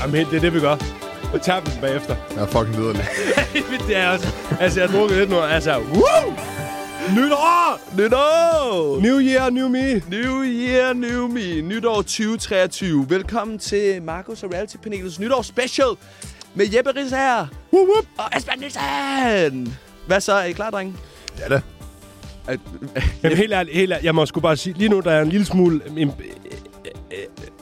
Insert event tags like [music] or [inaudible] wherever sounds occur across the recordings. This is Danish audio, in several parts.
Jamen, det er det, vi gør. Og tager den bagefter. Jeg er fucking lederlig. [laughs] det er også... Altså, jeg har drukket lidt nu. Altså, woo! Nytår! Nytår! New year, new me. New year, new me. Nytår 2023. Velkommen til Markus og Reality Panelets nytår special med Jeppe Ries her. Whoop, whoop. Og Asbjørn Nielsen. Hvad så? Er I klar, drenge? Ja da. Jamen, helt ærligt, helt ærligt, jeg må sgu bare sige, lige nu der er en lille smule... En,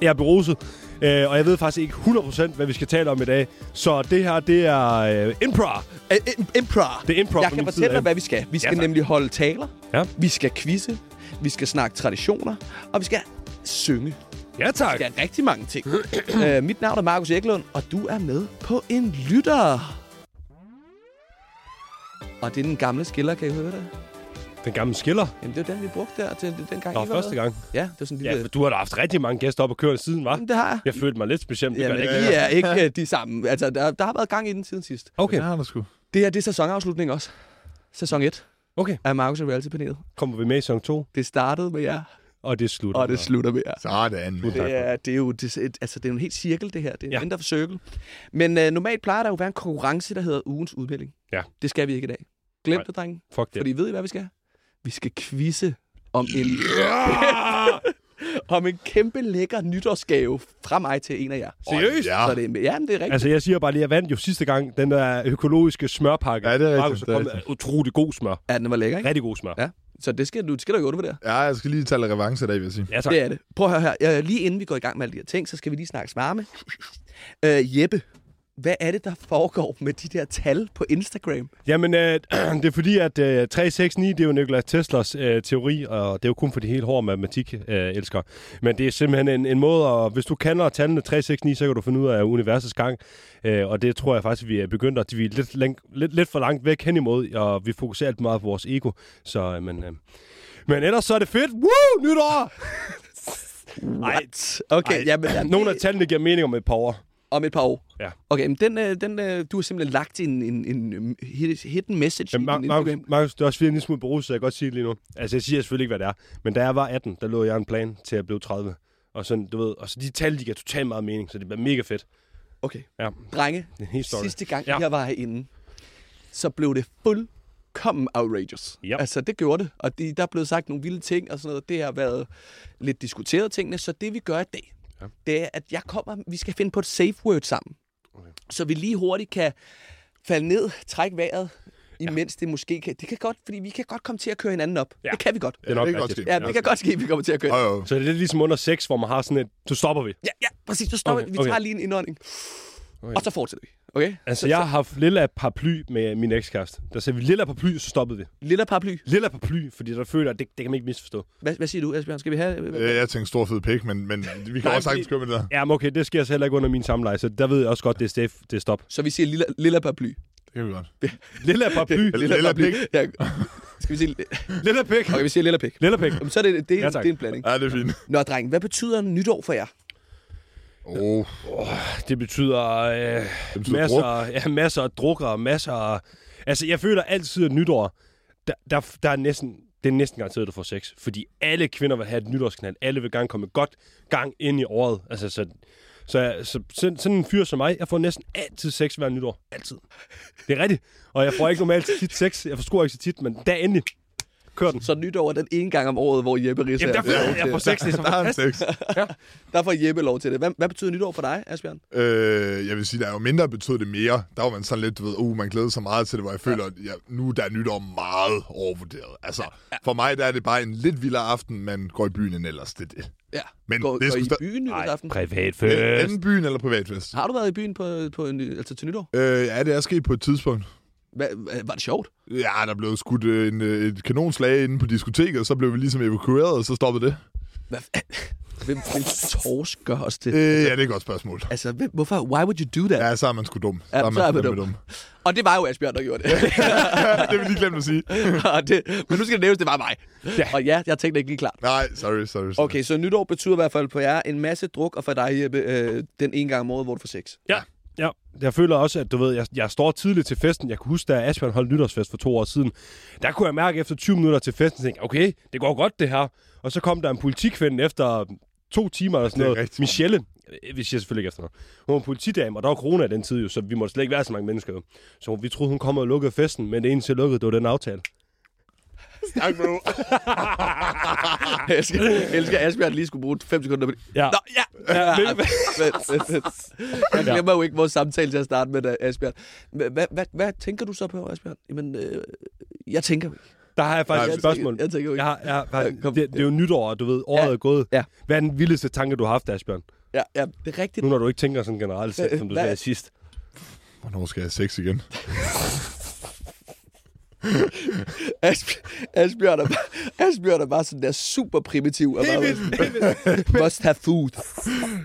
jeg er beruset, øh, og jeg ved faktisk ikke 100% hvad vi skal tale om i dag. Så det her, det er øh, improv. Øh, im- Improv. Det er improv Jeg kan fortælle dig, hvad vi skal. Vi skal tak. nemlig holde taler. Ja. Vi skal quizze. Vi skal snakke traditioner. Og vi skal synge. Ja, tak. Vi skal rigtig mange ting. uh, [clears throat] mit navn er Markus Eklund, og du er med på en lytter. Og det er den gamle skiller, kan I høre det? Den gamle skiller. Jamen, det var den, vi brugte der til den gang, Nå, I var første med. gang. Ja, det var sådan en Ja, lille... for du har da haft rigtig mange gæster op og køre siden, var? Jamen, det har jeg. Jeg følte mig lidt specielt. Det Jamen, gør jeg ikke. er ikke øh, de samme. Altså, der, der har været gang i den siden sidst. Okay, Ja, der sgu. Det her, det er sæsonafslutning også. Sæson 1 okay. af Markus og Reality-panelet. Kommer vi med i sæson 2, Det startede med jer, og det slutter. og det slutter med jer. Sådan. Det er, det er jo det, er- altså, det er jo en helt cirkel, det her. Det er en Ja. ja. indre cirkel. Men øh, normalt plejer der jo at være en konkurrence, der hedder ugens udmelding. Ja. Det skal vi ikke i dag. Glem Nej. det, drenge. Fuck det. Fordi ved I, hvad vi skal? Vi skal quizze om en, [laughs] om en kæmpe lækker nytårsgave fra mig til en af jer. Seriøst? Ja. Så det, er- ja, men det er rigtigt. Altså, jeg siger bare lige, jeg vandt jo sidste gang den der økologiske smørpakke. Ja, det er rigtigt, det er utrolig god smør. Ja, den var lækker, ikke? Rigtig god smør. Ja. Så det skal du, det skal du jo det der. Ja, jeg skal lige tage lidt revanche i dag, vil jeg sige. Ja, tak. Det er det. Prøv at høre her. Lige inden vi går i gang med alle de her ting, så skal vi lige snakke varme. Øh, Jeppe, hvad er det, der foregår med de der tal på Instagram? Jamen, øh, [clears throat] det er fordi, at øh, 369, det er jo Nikola Teslas øh, teori, og det er jo kun for de helt hårde matematik øh, elsker. Men det er simpelthen en, en måde, og hvis du kender tallene 369, så kan du finde ud af universets gang. Øh, og det tror jeg faktisk, vi er begyndt at vi er lidt, læng, lidt, lidt for langt væk hen imod, og vi fokuserer alt meget på vores ego. Så, øh, men, øh, men ellers så er det fedt. Woo! Nytår! [laughs] What? Okay, Ej, jamen, ja, Nogle af tallene giver mening om et par år. Om et par år. Ja. Okay, men den, øh, den øh, du har simpelthen lagt en, en, en hid- hidden message i Mar- din Markus, det er også er en lille smule beruset, så jeg kan godt sige det lige nu. Altså, jeg siger selvfølgelig ikke, hvad det er. Men da jeg var 18, der lå jeg en plan til at blive 30. Og sådan, du ved, og så de tal, de giver totalt meget mening, så det bliver mega fedt. Okay, Ja, drenge, sidste gang Ja. ja. jeg var herinde, så blev det fuldkommen outrageous. Ja. Altså, det gjorde det. Og de, der er blevet sagt nogle vilde ting og sådan noget. Det har været lidt diskuteret tingene. Så det, vi gør i dag, Ja. ja. det er, at jeg kommer, vi skal finde på et safe word sammen. Okay. Så vi lige hurtigt kan falde ned, trække vejret, imens det måske kan... Det kan godt, fordi vi kan godt komme til at køre hinanden op. Ja. Det kan vi godt. Det er nok det kan godt rigtigt. ske. Ja, det kan godt ske, at vi kommer til at køre. Jo, jo. Så det er lidt ligesom under sex, hvor man har sådan et, så stopper vi. Ja, ja, præcis. Så stopper Okay, vi. Vi okay. tager lige en indånding. Okay. Og så fortsætter vi. Okay? Altså, så, jeg har haft lilla paraply med min ekskæreste. Der sagde vi lilla paraply, så stoppede vi. så, lille paraply. Lilla paraply, fordi der føler, at det, det kan man ikke misforstå. Hvad, hvad siger du, Asbjørn? Skal vi have... Øh, Jeg tænkte stor fed pik, men, men vi kan Nej, også sagtens køre med det der. Ja, men okay, det sker altså heller ikke under min samleje, så der ved jeg også godt, det er, det er stop. Så vi siger lille, lille paraply. Det kan vi godt. Lilla paraply. Lilla pik. Ja. Skal vi sige... Lilla pik. Okay, vi siger lille pik. Lilla pik. Jamen, så er det, det, ja, tak. det er en blanding. Ja, det er fint. Nå, dreng, hvad betyder nytår for jer? Oh, Det betyder, øh, det betyder masser, druk. ja, masser af drukker, masser af... Altså, jeg føler altid, at nytår, der, der, der er næsten, det er næsten garanteret, at du får sex. Fordi alle kvinder vil have et nytårsknald. Alle vil gerne komme godt gang ind i året. Altså, så, så, så, så sådan en fyr som mig, jeg får næsten altid sex hver nytår. Altid. Det er rigtigt. Og jeg får ikke normalt tit sex. Jeg forstår ikke så tit, men der endelig. Kør den. Så nytår er den ene gang om året, hvor Jeppe Risse Jamen, der får, er lov jeg får til. sex, så [laughs] Der er en fantastisk. sex. Der får Jeppe lov til det. Hvad, hvad betyder nytår for dig, Asbjørn? Øh, jeg vil sige, der er jo mindre betød det mere. Der var man sådan lidt, du ved, uh, man glæder sig meget til det, hvor jeg føler, at ja, nu der er nytår meget overvurderet. Altså, for mig der er det bare en lidt vildere aften, man går i byen end ellers, det er det. Ja. Men går, det er går I i byen nytårsaften? Privat Øh, fest. Enten byen eller privatfest. Har du været i byen på, på en, altså til nytår? Øh, ja, det er sket på et tidspunkt. Hvad- var det sjovt? Ja, der blev skudt øh, en, øh, et kanonslag inde på diskoteket, og så blev vi ligesom evakueret, og så stoppede det. Hvad, [laughs] hvem, hvem torsk gør os det? Øh, ja, det er et godt spørgsmål. Altså, hvem, hvorfor? Why would you do that? Ja, så er man sgu dum. Ja, så er man fandme dum. Og det var jo Asbjørn, der gjorde det. [laughs] det vil jeg lige glemme at sige. [laughs] Og det men nu skal det nævnes, det var mig. Ja. Og ja, jeg tænkte ikke lige klart. Nej, sorry, sorry. sorry. Okay, så nytår betyder i hvert fald på jer en masse druk, og for dig, Jeppe, øh, den ene gang om året, hvor du får sex. Ja, ja. Jeg føler også, at du ved, jeg, jeg står tidligt til festen. Jeg kan huske, da Asbjørn holdt nytårsfest for to år siden. Der kunne jeg mærke efter 20 minutter til festen, tænke, okay, det går godt det her. Og så kom der en politikvinde efter to timer eller sådan noget. rigtigt. Michelle, vi siger selvfølgelig ikke efter noget. Hun var politidame, og der var corona i den tid jo, så vi måtte slet ikke være så mange mennesker. Jo. Så vi troede, hun kom og lukkede festen, men det eneste, jeg lukkede, det var den aftale. [laughs] Tak, bro. [laughs] Jeg elsker, jeg elsker at Asbjørn lige skulle bruge 5 sekunder på det. Ja. Nå, ja! Ja, [laughs] ja. Jeg glemmer jo ikke vores samtale til at starte med, da, Asbjørn. Hvad, hvad, hvad, tænker du så på, Asbjørn? Jamen, øh, jeg tænker jo ikke. Der har jeg faktisk Jeg et spørgsmål. tænker- jeg tænker jo ikke. Jeg har, jeg har, Ja, kom. det, det, er jo nytår, og du ved, året Ja. er gået. Ja. Hvad er den vildeste tanke, du har haft, Asbjørn? Ja, ja, det er rigtigt. Nu når du ikke tænker sådan generelt set, som du hvad- sagde sidst. Hvornår skal jeg have sex igen? [laughs] Asbjørn, Asbjørn, er, bare- Asbjørn er bare sådan der super primitiv. Og bare, sådan, [laughs] must have food.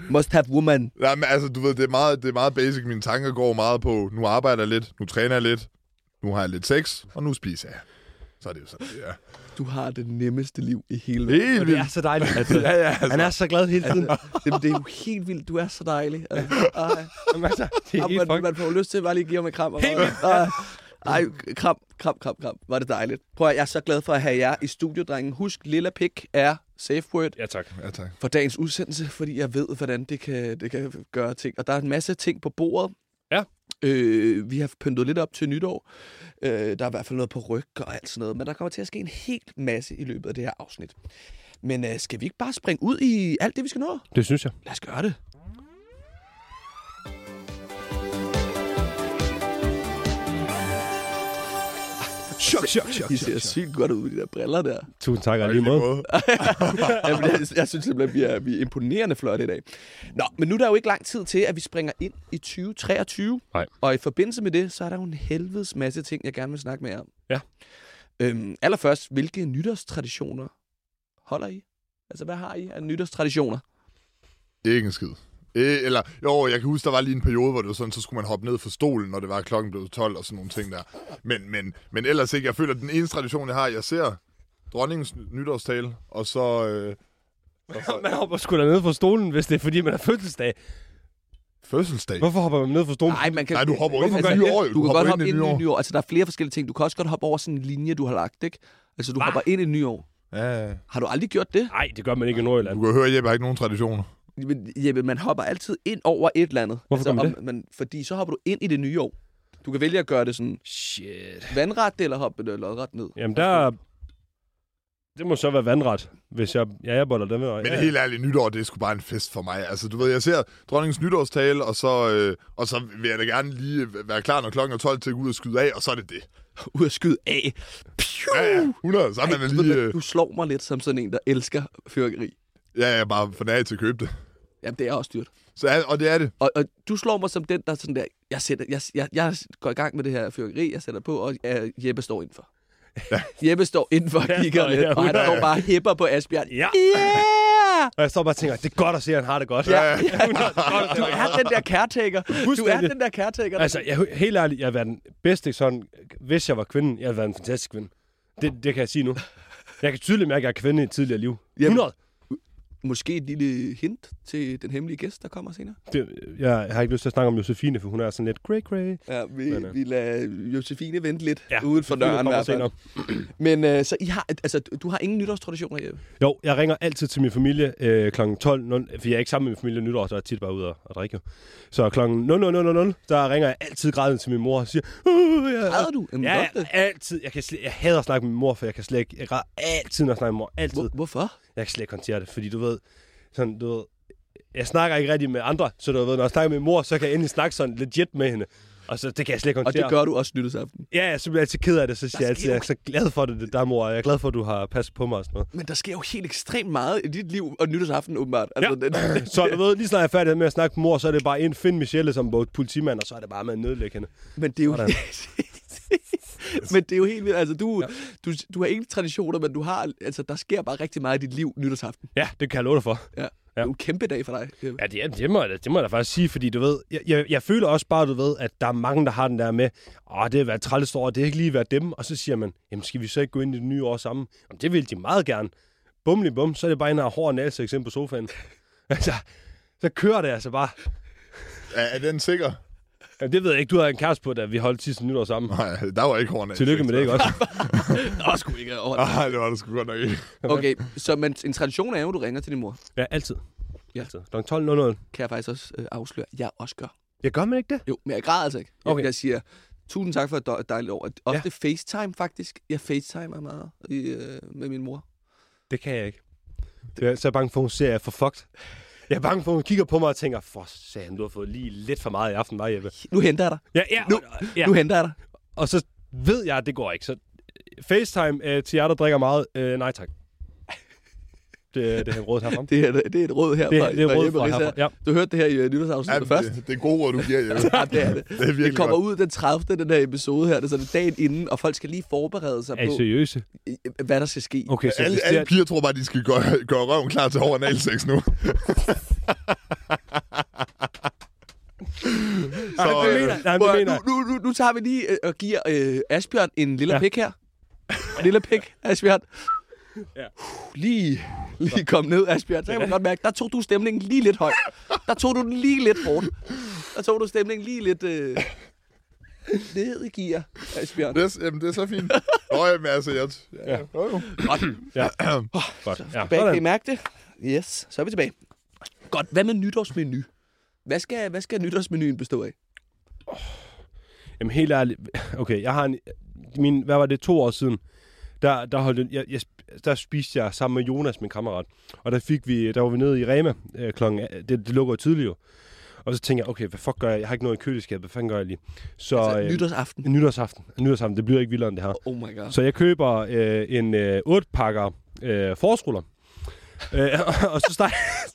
Must have woman. Nej, men altså, du ved, det er, meget, det er meget basic. Mine tanker går meget på, nu arbejder jeg lidt, nu træner jeg lidt, nu har jeg lidt sex, og nu spiser jeg. Så er det jo sådan, det er. Du har det nemmeste liv i hele verden. Helt Og det er vildt. så dejligt. Altså, Ja, ja, altså. Han er så glad hele tiden. Det, det er jo helt vildt. Du er så dejlig. Altså. [laughs] Jamen, altså, det er man, man får lyst til bare lige at give ham en kram. Og Ej, ej, kram, kram, kram, kram. Var det dejligt. Prøv at, jeg er så glad for at have jer i studio, drengen. Husk, lilla pik er safe word Ja, tak. Ja, tak. for dagens udsendelse, fordi jeg ved, hvordan det kan, det kan gøre ting. Og der er en masse ting på bordet. Ja. Øh, vi har pyntet lidt op til nytår. Øh, der er i hvert fald noget på ryg og alt sådan noget. Men der kommer til at ske en hel masse i løbet af det her afsnit. Men øh, skal vi ikke bare springe ud i alt det, vi skal nå? Det synes jeg. Lad os gøre det. Chok, chok, chok. De ser sygt godt ud, de der briller der. Tusind tak, og lige måde. [laughs] Jamen, jeg, jeg synes simpelthen, vi er, vi er imponerende flotte i dag. Nå, men nu er der jo ikke lang tid til, at vi springer ind i 2023. Nej. Og i forbindelse med det, så er der jo en helvedes masse ting, jeg gerne vil snakke med jer om. Ja. Øhm, allerførst, hvilke nytårstraditioner holder I? Altså, hvad har I af nytårstraditioner? Ikke en skid. Eh, eller, jo, jeg kan huske, der var lige en periode, hvor det var sådan, så skulle man hoppe ned fra stolen, når det var klokken blev 12 og sådan nogle ting der. Men, men, men ellers ikke. Jeg føler, at den eneste tradition, jeg har, jeg ser dronningens nytårstale, og så... Øh, [laughs] Man hopper sgu da ned fra stolen, hvis det er fordi, man har fødselsdag. fødselsdag. Hvorfor hopper man ned fra stolen? Nej, man kan... Nej, du hopper ind i Altså, det nye år. jo. Du, kan godt hoppe i ind i nye år. Altså, der er flere forskellige ting. Du kan også godt hoppe over sådan en linje, du har lagt, ikke? Altså, du Hva? hopper ind i det nye år. Ja, ja. Har du aldrig gjort det? Nej, det gør man ikke i Nordjylland. Du kan høre, at Jeppe har ikke nogen traditioner. Men, Jeppe, man hopper altid ind over et eller andet. Hvorfor gør man om, man, Fordi så hopper du ind i det nye år. Du kan vælge at gøre det sådan Shit. vandret eller hoppe det lodret ned. Jamen, der... Det må så være vandret, hvis jeg... Ja, jeg boller den her. Men ja, helt ærligt, nytår, det er sgu bare en fest for mig. Altså, du ved, jeg ser dronningens nytårstale, og så, øh, og så vil jeg da gerne lige være klar, når klokken er 12 til at gå ud og skyde af, og så er det det. [laughs] Ud og skyde af. Piu! Ja, ja, 100. Så er man Ej, du, ved lige... hvad, Øh, du slår mig lidt som sådan en, der elsker fyrkeri. ja, jeg er bare for nær til at købe det. Jamen, det er også dyrt. Så, er- og det er det. Og, og du slår mig som den, der sådan der, jeg, sætter, jeg, jeg, jeg går i gang med det her fyrkeri, jeg sætter på, og uh, Jeppe står indenfor. Ja. [laughs] Jeppe står indenfor og Ja, kigger ja, lidt, og han ja, ja. står bare hæpper på Asbjørn. Ja. Yeah! Og jeg står bare og tænker, det er godt at se, at han har det godt. Ja, ja. Du er den der caretaker. Du er den der caretaker. Altså, jeg, helt ærligt, jeg har været den bedste sådan... Hvis jeg var kvinde, jeg havde været en fantastisk kvinde. Det, det kan jeg sige nu. Jeg kan tydeligt mærke, at jeg er kvinde i et tidligere liv. Jamen. 100. Måske et lille hint til den hemmelige gæst, der kommer senere. Det, jeg har ikke lyst til at snakke om Josefine, for hun er sådan lidt cray cray. Ja, vi, Men, øh, vi lader Josefine vente lidt ja, uden for døren senere. [clears throat] Men øh, så I har, altså, du har ingen nytårstraditioner, Jeppe? Jo, jeg ringer altid til min familie øh, kl. 12.00, for jeg er ikke sammen med min familie nytår, så er jeg tit bare ude og, og drikke. Så kl. 00.00, der ringer jeg altid grædende til min mor og siger, uh, jeg, Græder du? Jamen, Ja, det. altid. Jeg, kan slet, jeg hader at snakke med min mor, for jeg kan slet ikke... Jeg græder altid, når jeg snakker med mor. Altid. Hvor, hvorfor? Jeg kan slet ikke håndtere det, fordi du ved... Sådan, du ved jeg snakker ikke rigtig med andre, så du ved, når jeg snakker med min mor, så kan jeg endelig snakke sådan legit med hende. Og så, det kan jeg slet ikke Og håndtere. det gør du også nytårsaften. Ja, jeg så bliver jeg altid ked af det, så siger jeg altid, sker jeg er så glad for det, det der mor. Jeg er glad for, at du har passet på mig og sådan noget. Men der sker jo helt ekstremt meget i dit liv, og nytårsaften åbenbart. Ja. den, [laughs] Så du ved, lige snart jeg er færdig med at snakke med mor, så er det bare en finde Michelle som både politimand, og så er det bare med at nedlægge hende. men det er jo... [laughs] Men det er jo helt vildt. Altså, du, Ja. ja. du, du har ingen traditioner, men du har... Altså, der sker bare rigtig meget i dit liv nytårsaften. Ja, det kan jeg love dig for. Ja. Det er jo en kæmpe dag for dig. Ja, det, er- det, må, jeg det må jeg da faktisk sige, fordi du ved, jeg, jeg, jeg føler også bare, du ved, at der er mange, der har den der med, åh, det har været træls år, det har ikke lige været dem, og så siger man, jamen skal vi så ikke gå ind i det nye år sammen? Jamen det vil de meget gerne. Bumli bum, så er det bare en af hård nalsex ind på sofaen. [laughs] altså, så kører det altså bare. Er, er den sikker? Jamen, det ved jeg ikke, du havde en kæreste på, da vi holdt sidste nytår sammen. Nej, der var ikke af. Tillykke med det, ikke også? [laughs] Nå, sgu ikke over. Nej, det var det sgu godt nok ikke. Okay, så men, en tradition er jo, at du ringer til din mor. Ja, altid. Ja. Altid. Kl. 12.00. kan jeg faktisk også øh, afsløre, at jeg også gør. Jeg gør man ikke det? Jo, men jeg græder altså ikke. Jeg, Okay. jeg siger, tusind tak for et dej- dejligt år. Ofte ja. FaceTime, faktisk. Jeg FaceTimer meget i, øh, med min mor. Det kan jeg ikke. Det er, så er jeg bange for, at hun ser, at jeg er for fucked. Jeg er bange for, at hun kigger på mig og tænker, for satan, du har fået lige lidt for meget i aften, var Jeppe? Nu henter jeg dig. Ja, ja, Nu- ja. Nu henter jeg dig. Og så ved jeg, at det går ikke. Så øh, FaceTime øh, til jer, der drikker meget, øh, nej tak. Det, det er råd herfra. Det er, det er et råd her Det, det er råd Jeppe fra her. herfra. Ja. Du hørte det her i uh, nytårsafsnittet Ja, først. det, det er gode ord, du giver. [laughs] Ja, det er det. Det er Det kommer godt. ud den 30. den her episode her, det er sådan dagen inden, og folk skal lige forberede sig Er I på, seriøse? øh, hvad der skal ske. Okay, så Alle, alle er, piger tror bare, de skal gøre, gøre røven klar til over analsex nu. [laughs] Nej, det øh, mener. Nej, det mener nu, nu, nu, nu tager vi lige øh, og giver øh, Asbjørn en lille ja. pik her. En lille pik, Asbjørn. Ja. Lige, lige kom ned, Asbjørn. Så kan man godt mærke, der tog du stemningen lige lidt højt. Der tog du den lige lidt hårdt. Der tog du stemningen lige lidt øh, ned i gear, Asbjørn. Det er, jamen, det er så fint. Nå, jamen, altså, jeg... Ja. Ja. [clears throat] Godt. Ja. Godt. Ja, Tilbage, kan I mærke det? Yes, så er vi tilbage. Godt, hvad med nytårsmenu? Hvad skal, hvad skal nytårsmenuen bestå af? Jamen helt ærligt. Okay, jeg har en... Min, hvad var det, to år siden? Der, der, holdt, jeg, jeg, der spiste jeg sammen med Jonas, min kammerat. Og der fik vi, der var vi nede i Rema øh, klokken... Det, det lukker jo. Og så tænkte jeg, okay, hvad fuck gør jeg? Jeg har ikke noget i køleskabet. Hvad fanden gør jeg lige? Så, Altså, øh, nytårsaften. nytårsaften. Nytårsaften. Det bliver ikke vildere end det her. Oh my god. Så jeg køber øh, en øh, 8 pakker øh, forårsruller. øh, [laughs] og så steger,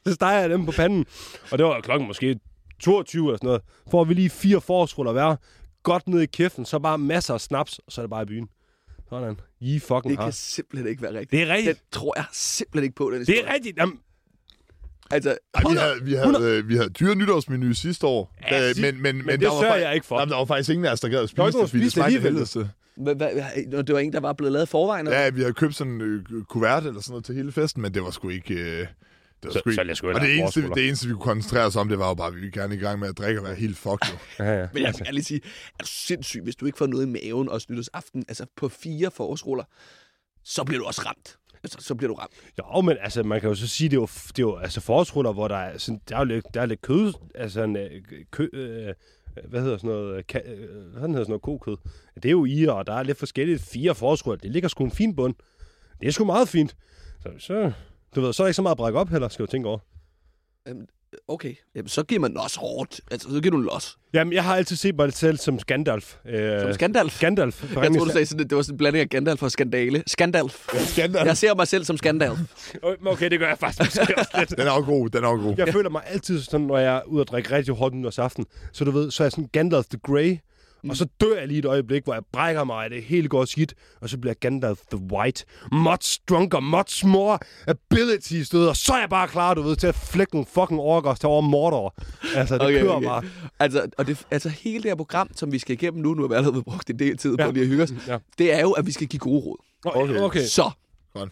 så steger jeg dem på panden. Og det var klokken måske 22 eller sådan noget. Får vi lige fire forårsruller hver. Godt ned i kæften, så bare masser af snaps, og så er det bare i byen. Sådan. I fucking Det har. kan simpelthen ikke være rigtigt. Det er rigtigt. Den tror jeg simpelthen ikke på, den Det historie. er rigtigt. Jamen, Altså, Ej, vi havde, vi havde, øh, vi havde dyre nytårsmenu sidste år. Ja, Øh, sig- men, men, men, det der var jeg ikke for. Jamen, der var faktisk ingen af os, der gad at spise det, fordi der det smagte helvede. hvad, det var en, der var blevet lavet forvejen? Ja, vi havde købt sådan en øh, kuvert eller sådan noget til hele festen, men det var sgu ikke... Øh, det var Så- sgu så gå ind og og det eneste, forårsruller. det eneste, vi kunne koncentrere os om, det var jo bare, at vi ville gerne i gang med at drikke og være helt fucked. Jo. ja, ja. Men jeg kan lige sige, er du sindssyg, hvis du ikke får noget i maven også nytårsaften, altså på fire forårsruller, så bliver du også ramt. Altså, så bliver du ramt. Jo, men altså, man kan jo så sige, det er jo, det er jo altså forårsruller, hvor der er, sådan, der er jo lidt, der er lidt kød, altså en, øh, kø, øh, hvad hedder sådan noget, øh, ka, øh, hvad hedder sådan noget kokød. Det er jo i, og der er lidt forskelligt. Fire forårsruller, det ligger sgu en fin bund. Det er sgu meget fint. Så, så du ved, så er der ikke så meget at brække op heller, skal du tænke over. Okay, Jamen, så giver man også hårdt. Altså, så giver du den los. Jamen, jeg har altid set mig selv som Gandalf. Øh, Som Skandalf. Gandalf. Jeg tror, du sagde sådan, at det var sådan en blanding af Gandalf og skandale. Skandalf. Skandal. Jeg ser mig selv som Skandalf. [laughs] Okay, det gør jeg faktisk også lidt. [laughs] Den er jo god, den er jo god. Jeg føler mig altid sådan, når jeg er ude og drikke rigtig hårdt nytårsaften. Så du ved, så er jeg sådan Gandalf the Grey. Mm. Og så dør jeg lige et øjeblik, hvor jeg brækker mig, og det hele går skidt. Og så bliver jeg Gandalf the White. Much stronger, much more abilities, du ved. Og så er jeg bare klar, du ved, til at flække nogle fucking orkers til over Mordor. Altså, det okay, kører okay. bare. Altså, og det, altså hele det her program, som vi skal igennem nu, nu har vi allerede brugt en del tid på Ja. lige at hygge os, Ja. det er jo, at vi skal give gode råd. Okay. okay. Så,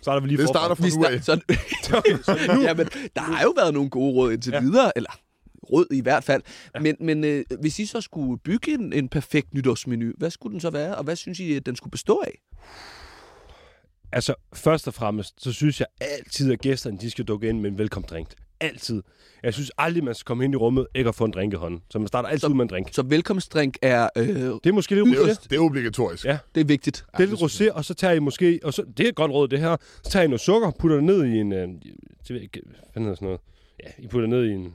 Starter vi lige Det forfra. starter fra nu af. start, [laughs] så, [laughs] Jamen, der har jo været nogle gode råd indtil ja. videre, eller råd i hvert fald. Ja. Men, men øh, hvis I så skulle bygge en, en perfekt nytårsmenu, hvad skulle den så være, og hvad synes I, at den skulle bestå af? Altså, først og fremmest, så synes jeg altid, at gæsterne, de skal dukke ind med en velkomstdrink. Altid. Jeg synes aldrig, man skal komme ind i rummet, ikke at få en drink i hånden. Så man starter altid Så- ud med en drink. Så velkomstdrink er, øh, Det er måske lidt Det er, det er obligatorisk. Ja. det er vigtigt. Det er lidt rosé, og så tager I måske... Og så, det er et godt råd, det her. Så tager I noget sukker, putter det ned i en... Øh, det ved jeg ikke, hvad hedder sådan noget? Ja, I putter det ned i en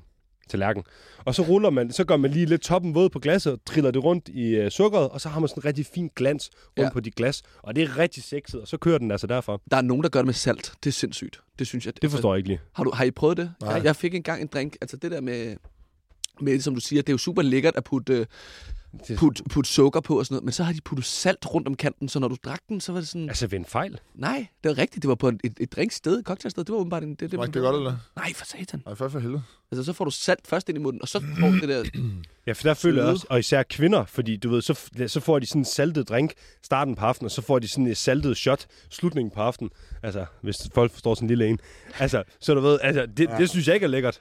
tallerken. Og så ruller man, så gør man lige lidt toppen våd på glasset, og triller det rundt i øh, sukkeret, og så har man sådan en rigtig fin glans rundt Ja. på de glas. Og det er rigtig sexet, og så kører den altså derfra. Der er nogen, der gør det med salt. Det er sindssygt. Det synes jeg. Det forstår jeg ikke lige. Har, du, har I prøvet det? Nej. Jeg, jeg fik engang en drink. Altså det der med, med, som du siger, det er jo super lækkert at putte, øh, putte, putte sukker på og sådan noget, men så har de puttet salt rundt om kanten, så når du drak den, så var det sådan... Altså ved en fejl. Nej, det var rigtigt. Det var på et, et, drinksted, et cocktailsted. Det var åbenbart en... Det, det, Smagte det godt, eller? Nej, for satan. Nej, for for helvede. Altså, så får du salt først ind i munden, og så får du det der... Ja, for der føler jeg også, og især kvinder, fordi du ved, så, så får de sådan en saltet drink starten på aftenen, og så får de sådan en saltet shot slutningen på aftenen. Altså, hvis folk forstår sådan en lille en. Altså, så du ved, altså, det, ja. det synes jeg ikke er lækkert.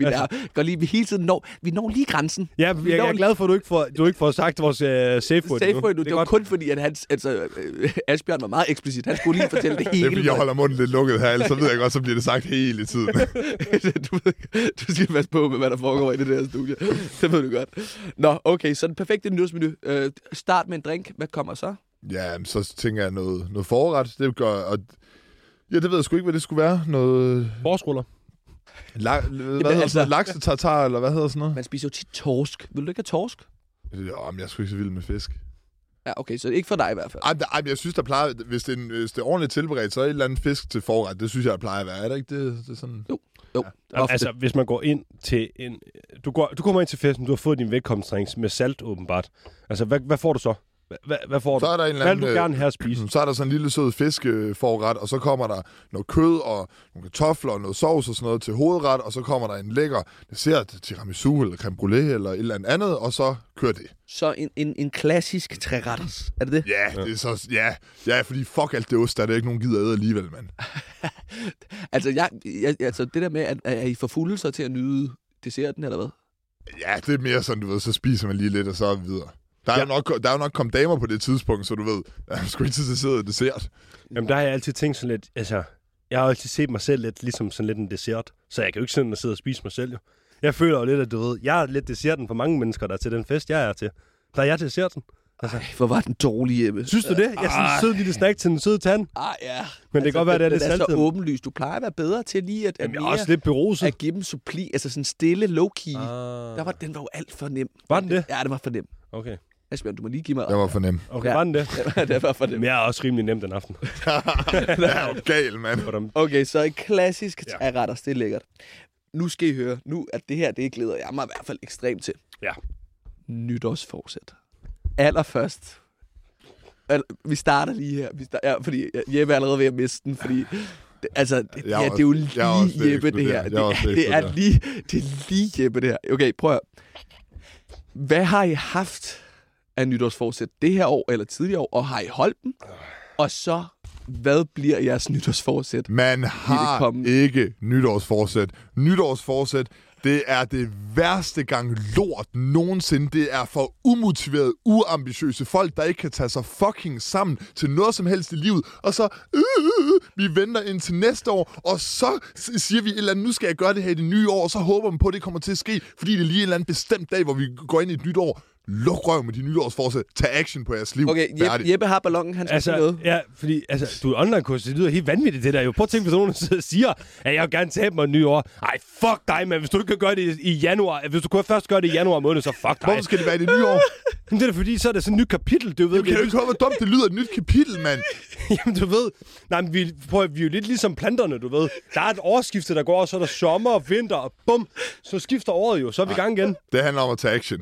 Vi Altså. går lige, vi hele tiden når, vi når lige grænsen. Ja, jeg, jeg er glad for, at du ikke får, du ikke får sagt vores uh, safe word Safe word. Det Det er var godt. kun fordi, at hans, altså, øh, Asbjørn var meget eksplicit. Han skulle lige fortælle det [laughs] Det er hele. fordi, jeg holder munden lidt lukket her, ellers så ved jeg godt, så bliver det sagt hele tiden. [laughs] du, ved- du skal passe på med, hvad der foregår i det der studie. Det ved du godt. Nå, okay, så den perfekte nytårsmenu. Øh, start med en drink. Hvad kommer så? ja, så tænker jeg noget, noget forret. Det gør, og Ja, det ved jeg sgu ikke, hvad det skulle være. Noget... Forårsruller. La- hvad hedder altså-. Laksetartar, eller hvad hedder sådan noget? Man spiser jo tit torsk. Vil du ikke have torsk? Ja, men jeg er sgu ikke så vild med fisk. Ja, okay, så ikke for dig i hvert fald. Ej, men- ej, men jeg synes, der plejer... Hvis det, er, en- hvis det er ordentligt tilberedt, så er et eller andet fisk til forret. Det synes jeg, der plejer at være. Er det ikke det? det er sådan... Jo, Ofte. Altså, hvis man går ind til en... Du, går, du kommer ind til festen, du har fået din velkomstdrinks med salt, åbenbart. Altså, hvad, hvad får du så? Hvad, hvad, får du? Så er der en eller Hvad vil du øh, gerne have at spise? [clears throat] Så er der sådan en lille sød fiskeforret, og så kommer der noget kød og nogle kartofler og noget sovs og sådan noget til hovedret, og så kommer der en lækker dessert, tiramisu eller creme brûlée eller et eller andet, og så kører det. Så en, en, en klassisk træretters. Er det det? Ja, det er så... Ja, ja fordi fuck alt det ost, der er det ikke nogen gider æde alligevel, mand. [laughs] Altså, jeg, jeg, altså det der med, at, at I får fulde sig til at nyde desserten, eller hvad? Ja, det er mere sådan, du ved, så spiser man lige lidt, og så er vi videre. Der er, ja. Jo nok, der er jo nok kommet damer på det tidspunkt, så du ved, [laughs] jeg har sgu ikke sidde og dessert. Jamen, der har jeg altid tænkt sådan lidt... Altså, jeg har altid set mig selv lidt ligesom sådan lidt en dessert. Så jeg kan jo ikke sådan at sidde og spise mig selv, jo. Jeg føler jo lidt, at du ved, jeg er lidt desserten for mange mennesker, der er til den fest, jeg er til. Der er jeg desserten. Altså, Ej, hvor var den dårlige hjemme. synes du det? Jeg er sådan en sød lille snack til en sød tand. Ah, ja. Men det kan godt være, det er den, lidt den er så saltet. åbenlyst. Du plejer at være bedre til lige at, Jamen, jeg er mere, også lidt beruset. at give dem suppli, altså sådan stille, low-key. Ah. Der var, den var jo alt for nem. Var den det? Ja, det var for nem. Okay. Asbjørn, du må lige give mig Jeg var for nem. Okay, Ja. var den det? [laughs] det var for nem. Jeg er også rimelig nem den aften. [laughs] det er jo gal, mand. Okay, så en klassisk Ja. træretters, det er lækkert. Nu skal I høre, nu at det her, det glæder jeg mig i hvert fald ekstremt til. Ja. Nytårsforsæt. Allerførst. Al- vi starter lige her, vi starter, ja, fordi Jeppe er allerede ved at miste den, fordi det, altså, det, Jeg det, er her, det er jo jeg er lige at Jeppe, det her. Det, Jeg er er, det, er lige, det er lige Jeppe, det her. Okay, prøv at høre. Hvad har I haft af nytårsforsæt det her år eller tidligere år, og har I holdt dem? Og så, hvad bliver jeres nytårsforsæt? Man har ikke nytårsforsæt. Nytårsforsæt, det er det værste gang lort nogensinde. Det er for umotiveret, uambitiøse folk, der ikke kan tage sig fucking sammen til noget som helst i livet. Og så, øh, vi venter indtil næste år, og så siger vi et eller andet, nu skal jeg gøre det her i det nye år, og så håber man på, at det kommer til at ske, fordi det er lige en eller anden bestemt dag, hvor vi går ind i et nyt år. Luk røv med de nytårsforsæt. Tag action på jeres liv. Okay, Jeppe. Jeppe har ballonen, han skal altså, Altså, noget. ja, fordi altså, du er online coach, det lyder helt vanvittigt det der jo. Prøv at tænke, hvis nogen siger, at jeg vil gerne tabe mig en ny år. Ej, fuck dig, man. Hvis du ikke kan gøre det i januar, hvis du kun først gør det i januar måned, så fuck dig. Hvorfor skal det være i det nye år? Men det er da fordi, så er det sådan et nyt kapitel, du ved. Du kan jo ikke høre, hvor dumt det lyder. Et nyt kapitel, mand. [laughs] Jamen, du ved. Nej, men vi, prøv, at- vi er jo lidt ligesom planterne, du ved. Der er et årsskifte, der går, og så er der sommer og vinter, og bum, så skifter året jo. Så er vi i gang igen. Det handler om at tage action.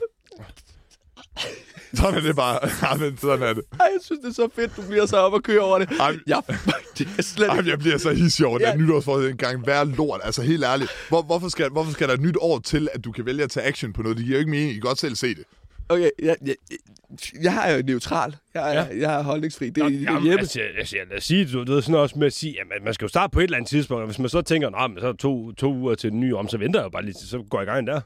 Sådan er det bare. Ja, men sådan er det. Ej, jeg synes, det er så fedt, du bliver så op og kører over det. Ej, Ja, [laughs] det er slet Ej, jeg bliver så hissig over, Ja. at nytårsforsæt engang være lort. Altså helt ærligt. Hvor, hvorfor, skal, hvorfor skal der et nyt år til, at du kan vælge at tage action på noget? Det giver jo ikke mening. I kan godt selv se det. Okay, jeg, jeg, jeg er jo neutral. Jeg er, ja. jeg er holdningsfri. Det er Jamen, Jeppe. altså, altså, lad os sige, du, du ved sådan også med at sige, jamen, man skal jo starte på et eller andet tidspunkt, og hvis man så tænker, nej, men så er to, to uger til den nye om, så venter jeg jo bare lige, så går jeg i gang der.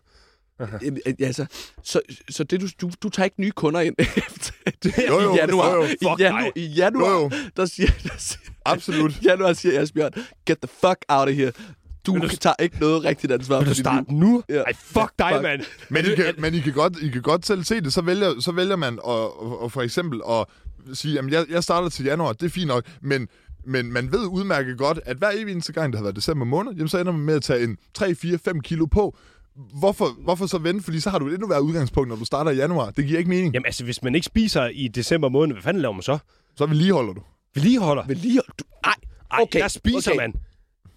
Jamen, Altså, så, så det, du, du, du tager ikke nye kunder ind [laughs] Jo, jo, i januar. jo, jo. I, Fuck januar, dig. I januar, Jo, jo. der siger, [laughs] der siger, Absolut. i [laughs] januar siger Asbjørn, get the fuck out of here. Du, du tager ikke noget rigtigt ansvar for du dit starte nu? Ja. Ej, fuck dig, Fuck. mand. Men I kan, men I kan, godt, I kan godt selv se det. Så vælger, så vælger man at, at for eksempel at sige, jamen jeg, jeg starter til januar, det er fint nok, men men man ved udmærket godt, at hver evig eneste gang, det har været december måned, jamen så ender man med at tage en 3, 4, 5 kilo på. Hvorfor, hvorfor så vente? Fordi så har du et endnu værre udgangspunkt, når du starter i januar. Det giver ikke mening. Jamen altså, hvis man ikke spiser i december måned, hvad fanden laver man så? Så vedligeholder du. Vedligeholder. Vedligehold. Du, ej, Ej, okay, der spiser okay. man.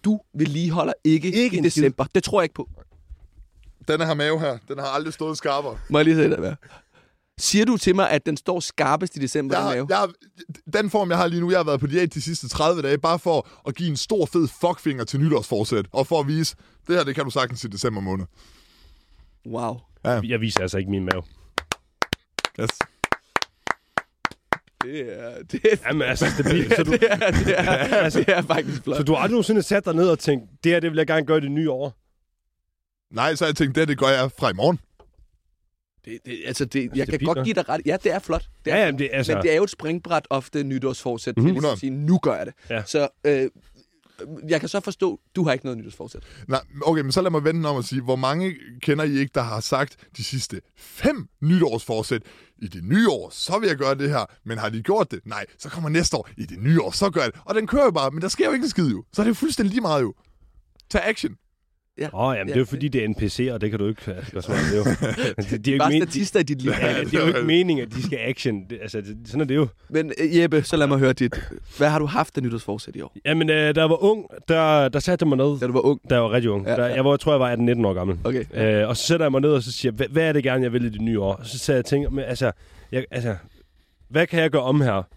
Du vedligeholder ikke, Ikke ikke i december. Det tror jeg ikke på. Den her mave her, den har aldrig stået skarpere. Må jeg lige se det være? Siger du til mig, at den står skarpest i december, Jeg den mave? jeg den form, jeg har lige nu, jeg har været på diæt de sidste 30 dage, bare for at give en stor, fed fuckfinger til nytårsforsæt, og for at vise, det her, det kan du sagtens i december måned. Wow. Jeg viser altså ikke min mave. Yes. Det er, det er, Jamen altså, det bliver, så, du, [laughs] det er, det er, [laughs] Altså, det er faktisk flot. så du har aldrig nogensinde sat dig ned og tænkt, det her, det vil jeg gerne gøre i det nye år. Nej, så har jeg tænkt, det, det gør jeg fra i morgen. Det, det, altså, det, jeg det kan godt nok. give dig ret. Ja, det er flot. Det er Ja, jamen, det, altså, Men det er jo et springbræt ofte nytårsforsæt Mhm. til ligesom at sige, nu gør jeg det. Ja. Så øh, jeg kan så forstå, du har ikke noget nytårsforsæt. Nej, okay, men så lad mig vende om og sige, hvor mange kender I ikke, der har sagt de sidste fem nytårsforsæt? I det nye år, så vil jeg gøre det her, men har de gjort det? Nej, så kommer næste år. I det nye år, så gør jeg det. Og den kører jo bare, men der sker jo ikke en skid jo. Så er det jo fuldstændig lige meget jo. Tag action. Ja. Åh, oh, jamen, det er jo fordi, det er NPC, og det kan du ikke noget. Det er jo, [laughs] det, det er jo Bare ikke men, statister i dit liv. ja, det er jo ikke meningen, at de skal action. Det, altså, det, sådan er det jo. Men øh, Jeppe, så lad mig høre dit. Hvad har du haft af nytårsforsæt i år, Jamen, øh, da jeg var ung, der, der satte jeg mig ned. da du var ung? Da jeg var rigtig ung. Ja, Ja, der, ja. jeg var, tror, jeg var 18-19 år gammel. Okay. Øh, og så sætter jeg mig ned, og så siger jeg, hvad, hvad er det gerne, jeg vil i det nye år? Og så sætter jeg og tænker, men, altså, jeg, altså, hvad kan jeg gøre om her?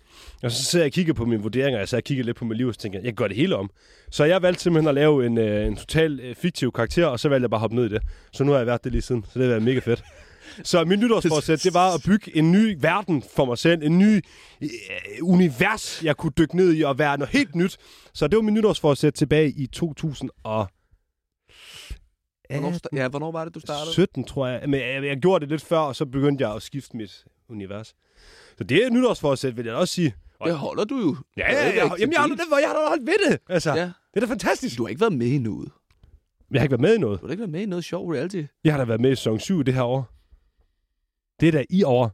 Og så sidder jeg og kigger på mine vurderinger, altså jeg kigger lidt på mit liv, og så tænker jeg, jeg gøre det hele om. Så jeg valgte simpelthen at lave en, øh, en total øh, fiktiv karakter, og så valgte jeg bare at hoppe ned i det. Så nu har jeg været det lige siden, så det har været mega fedt. Så min nytårsforsæt, det var at bygge en ny verden for mig selv. En ny øh, univers, jeg kunne dykke ned i og være noget helt nyt. Så det var min nytårsforsæt tilbage i 2000 og... Hvornår, ja, hvornår var det, du startede? 17, tror jeg. Men jeg, jeg gjorde det lidt før, og så begyndte jeg at skifte mit univers. Så det er et nytårsforsæt, vil jeg da også sige. Det holder du jo. Ja, ja, ja. Jamen, jeg har, da- jeg har da holdt ved det. Altså, Ja. det er da fantastisk. Du har ikke været med i noget. Jeg har ikke været med i noget. Du har ikke været med i noget sjov reality. Jeg har da været med i sæson 7 det her år. Det er da i år.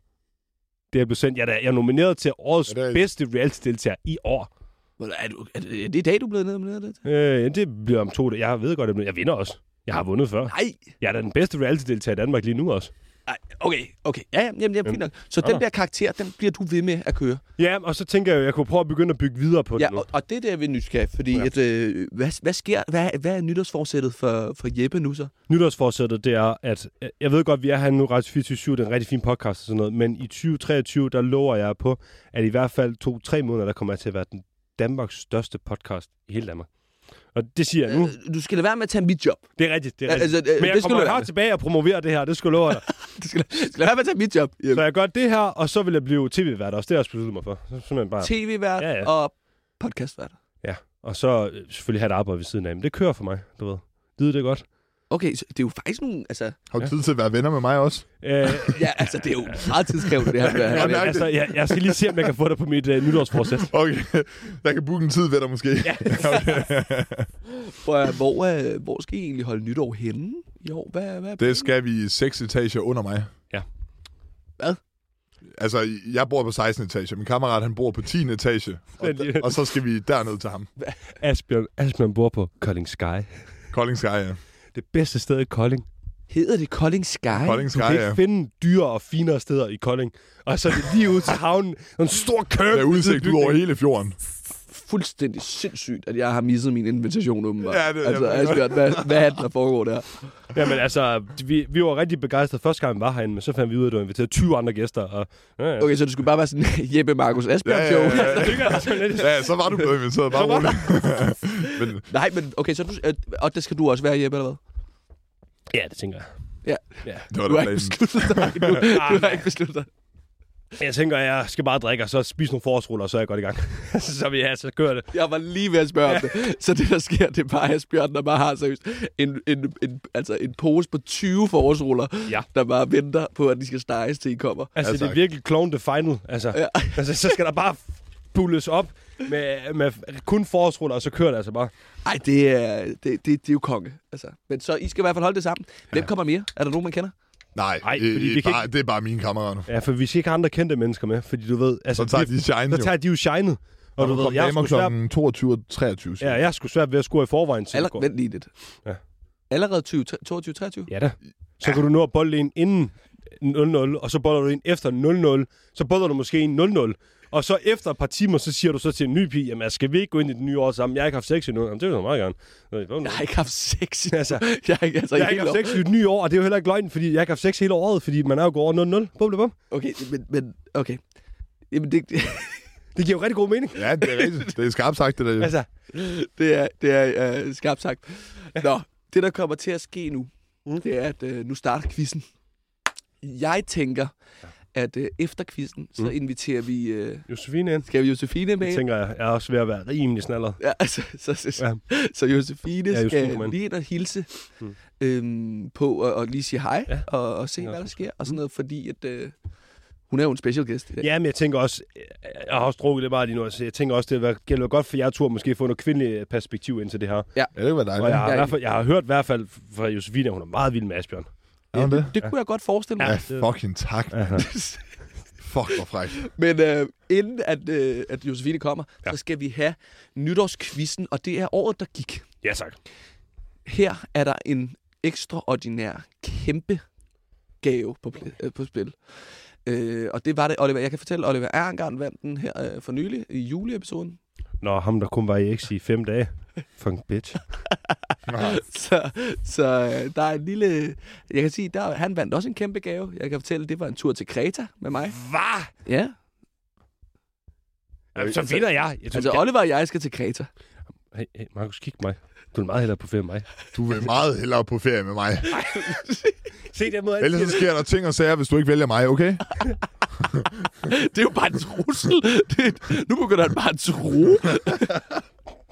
Det er blevet sendt. Jeg er, da, jeg er nomineret til årets Ja, er- bedste reality-deltager i år. Er, du, er, det, er det i dag, du er blevet nomineret det? Øh, ja, det bliver om to dage. Jeg ved godt, at jeg vinder også. Jeg har vundet før. Nej. Jeg er da den bedste reality-deltager i Danmark lige nu også. Ej, okay, okay. Ja, ja, jamen, jamen, fint nok. Så Ja. den der karakter, den bliver du ved med at køre. Ja, og så tænker jeg, at jeg kunne prøve at begynde at bygge videre på Ja, det nu. og, og det er der, vi er nysgerrige, fordi Ja. at, øh, hvad, hvad sker, hvad, hvad er nytårsforsættet for, for Jeppe nu så? Nytårsforsættet, det er, at øh, jeg ved godt, vi er her nu, Radio 24 det er en rigtig fin podcast og sådan noget, men i 2023, der lover jeg på, at i hvert fald to-tre måneder, der kommer jeg til at være den Danmarks største podcast i hele Danmark. Og det siger jeg nu. Øh, Du skal lade være med at tage mit job. Det er rigtigt, det er rigtigt. altså, øh, Men jeg det skal kommer her tilbage og promovere det her, det skulle jeg love dig. [laughs] Du skal, du skal lade være med at tage mit job. Så Jeppe. jeg gør det her, og så vil jeg blive tv-vært også. Det har jeg også besluttet mig for. Så simpelthen bare, TV-vært Ja, ja. og podcastvært. ja. Og så øh, selvfølgelig have et arbejde ved siden af. Men det kører for mig, du ved. Lyder det godt? Okay, så det er jo faktisk nogle... Altså, Har du tid til at være venner med mig også? Øh, [laughs] ja, altså, det er jo meget tidskrævende, det her. Ja, nej. altså, jeg, jeg skal lige se, om jeg kan få det på mit øh, nytårsforsæt. Okay, jeg kan booke en tid ved dig måske. Ja. [laughs] Prøv at- hvor, øh, hvor skal I egentlig holde nytår henne i år? Hvad, hvad er Det skal vi seks etager under mig. Ja. Hvad? Altså, jeg bor på 16 etage. Min kammerat, han bor på 10 etage. Og, Men og så skal vi derned til ham. Asbjørn, Asbjørn bor på Kolding Sky. Kolding Sky, ja. Det bedste sted i Kolding. Hedder det Kolding Sky? Kolding Sky, Du kan ikke ja. finde dyre og finere steder i Kolding. Og så er det lige ud til havnen. En stor kø. Der er udsigt ud over hele fjorden. Fuldstændig sindssygt, at jeg har misset min invitation, åbenbart. Ja, det- altså, jeg- Asbjørn, hvad, hvad er det, der foregår der? Jamen altså, vi, vi var rigtig begejstrede første gang, vi var herinde, men så fandt vi ud af, at du inviterede 20 andre gæster. Og, ja, ja. Okay, så det skulle bare være sådan [laughs] Jeppe Markus Asbjørn Ja, show. ja, ja, [laughs] ja. Sådan lidt. Ja, så var du blevet inviteret. Bare roligt. [laughs] Men Nej, men okay, så du, øh, og det skal du også være, Jeppe, eller hvad? Ja, det tænker jeg. Ja. ja. det var Du har ikke besluttet dig. Du, du har ikke besluttet dig. Jeg tænker, jeg skal bare drikke, og så spise nogle forårsruller, og så er jeg godt i gang. [laughs] så vi ja, så kører det. Jeg var lige ved at spørge om det. Så det, der sker, det er bare Asbjørn, der bare har seriøst en, en, en, altså en pose på 20 forårsruller, Ja. der bare venter på, at de skal steges til I kommer. Altså, Ja, det er virkelig clone the final. Altså, Ja. [laughs] altså så skal der bare bulles op med, med kun forårsruller, og så kører det altså bare. Ej, det er, det, det, det er jo konge. Altså. Men så I skal i hvert fald holde det sammen. Hvem kommer mere? Er der nogen, man kender? Nej, Nej, øh, fordi øh, vi kan bare, det er bare mine kammerater. Ja, for vi skal ikke have andre kendte mennesker med, fordi du ved... Altså, Så tager de shine så jo. tager de jo shinet. Og Og du du ved, jeg er, sgu svært, kl. 22 og 23. ja, jeg er sgu svært ved at score i forvejen til. Aller, vent lige lidt. Ja. Allerede 20, 22, 23? Ja da. Så kan du nå at bolde en inden 0-0, og så boller du en efter 0-0. Så boller du måske en 0-0. Og så efter et par timer, så siger du så til en ny pige, jamen skal vi ikke gå ind i det nye år sammen? Jeg har ikke haft sex endnu. Jamen, det vil jeg meget gerne. Jeg har ikke haft sex. i- [laughs] Altså, [laughs] jeg har ikke, altså, jeg har ikke haft sex i det nye år, og det er jo heller ikke løgn, fordi jeg har ikke haft sex hele året, fordi man er jo gået over 0-0. Bum, bum. Okay, men, men okay. Jamen, det, [laughs] Det giver jo rigtig god mening. Ja, det er rigtigt. Det er skarpt sagt, det der. Altså, det er, det er uh, skarpt sagt. Nå, det der kommer til at ske nu, Mm. det er, at uh, nu starter quizzen. Jeg tænker, at uh, efter quizzen, så Mm. inviterer vi... Uh, Josefine ind. skal vi Josefine med? Det tænker jeg, jeg er også ved at være rimelig snallet. Ja, altså, så, så, Ja. så Josefine Ja, ja, Josefine, skal mand. lige ind og hilse Mm. øhm, på at, at lige sige hej Ja. ja. og, og se, Ja, hvad der så- sker og sådan noget, fordi at, øh, hun er jo en special guest i dag. Ja, men jeg tænker også, jeg har også drukket lidt meget lige nu, så jeg tænker også, det vil gælder godt for jer to at måske få noget kvindeligt perspektiv ind til det her. Ja, det kan være dejligt. Og jeg har, Ja. jeg har hørt i hvert fald fra Josefine, at hun er meget vild med Asbjørn. Er hun det? Det kunne jeg godt forestille mig. Ja, fucking tak. Ja. [laughs] Fuck, hvor fræk. Men øh, inden at, øh, at Josefine kommer, Ja. ja. så skal vi have nytårskvisten, og det er året, der gik. Ja, tak. Her er der en ekstraordinær kæmpe gave på, pl- øh, på spil. Øh, og det var det, Oliver. Jeg kan fortælle, Oliver Erngard vandt den her øh, for nylig i juleepisoden. Nå, ham der kun var i X i fem dage. Fucking bitch. [laughs] Så, så øh, der er en lille... Jeg kan sige, der, han vandt også en kæmpe gave. Jeg kan fortælle, det var en tur til Kreta med mig. Hvad? Ja. Jamen, så vinder jeg. jeg Altså, Oliver og jeg skal til Kreta. Hey, hey, Markus, kig mig. Du vil meget hellere på ferie end mig. Du vil meget hellere på ferie med mig. [laughs] [laughs] Se den måde, Ellers så sker der ting og sager, hvis du ikke vælger mig, okay? Det er jo bare en trussel. Det, nu begynder han bare at true.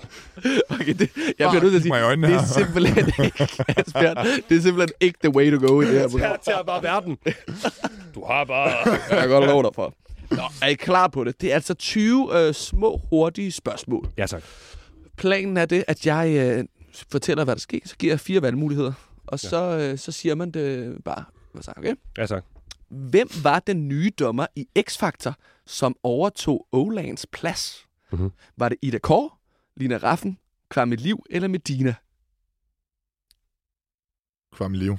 [laughs] Okay, det, jeg bliver nødt til at sige, øjnene det er [laughs] simpelthen ikke, Asbjørn, det er simpelthen ikke the way to go i det her program. Her tager bare verden. Du har bare... Jeg kan godt love dig for. Nå, er I klar på det? Det er altså 20 øh, små, hurtige spørgsmål. Ja, tak. Planen er det, at jeg øh, fortæller, hvad der sker. Så giver jeg fire valgmuligheder. Og så, øh, så siger man det bare. Hvad så, okay? Ja, tak. Hvem var den nye dommer i X-Factor, som overtog Olands plads? Mhm. Var det Ida Kår, Lina Raffen, Kvarme Liv eller Medina? Kvam liv.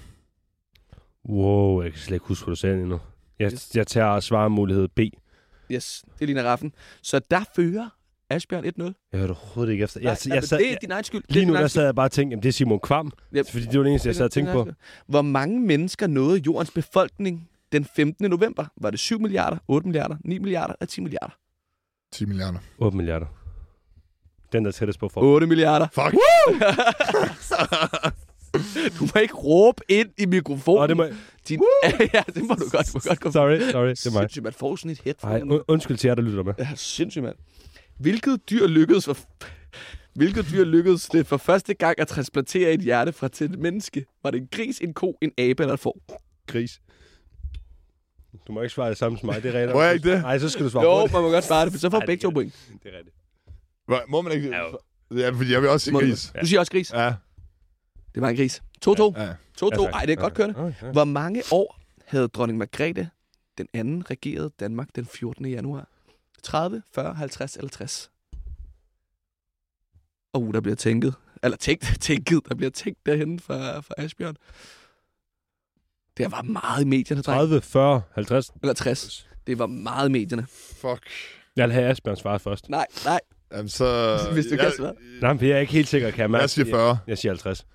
Wow, jeg kan slet ikke huske, hvad du sagde endnu. Jeg, Yes. jeg tager svarmulighed B. Yes, det er Lina Raffen. Så der fører Asbjørn 1-0. Jeg hørte overhovedet ikke efter. Jeg, nej, jeg, men sad, det er din egen skyld. Lige nu der sad jeg bare og tænkte, jamen, det er Simon Kvam. Yep. Fordi det var det eneste, jeg sad og tænkte på. Hvor mange mennesker nåede jordens befolkning den 15. november? Var det 7 milliarder, 8 milliarder, 9 milliarder eller 10 milliarder? 10 milliarder. 8 milliarder. Den, der er tættest på for. 8 milliarder. Fuck! [laughs] Du må ikke råbe ind i mikrofonen. Åh, det må... Din... [laughs] ja, det må du godt. Du må godt gå Sorry, sorry, det er mig. Sindssygt, man får sådan et headphone. Ej, und- undskyld til jer, der lytter med. Ja, sindssygt, mand. Hvilket dyr lykkedes for... Hvilket dyr lykkedes det for første gang at transplantere et hjerte fra til et menneske? Var det en gris, en ko, en abe eller et får? Gris. Du må ikke svare det samme som mig, det er rigtigt. Må jeg ikke det? Nej, så skal du svare Jo, man må godt svare det, for så får Ej, begge to point. Det er rigtigt. Hvad, Må man ikke? Ja. Ja, fordi jeg vil også sige gris. Du siger også gris. Ja. Det var en gris. 2-2. 2-2. ja. Ej, det er godt kørende. Hvor mange år havde dronning Margrethe den anden regeret Danmark den 14. januar? 30, 40, 50 eller 60? Oh, der bliver tænket. Eller tænkt, [laughs] tænket. Der bliver tænkt derhen fra, fra Asbjørn. Det var meget i medierne, dreng. 30, 40, 50. Eller 60. Det var meget i medierne. Fuck. Jeg vil have Asbjørn svare først. Nej, nej. Jamen, så... [laughs] Hvis du kan svare. Nej, men jeg er ikke helt sikker, kan jeg mærke. Jeg siger 40. Jeg siger 50.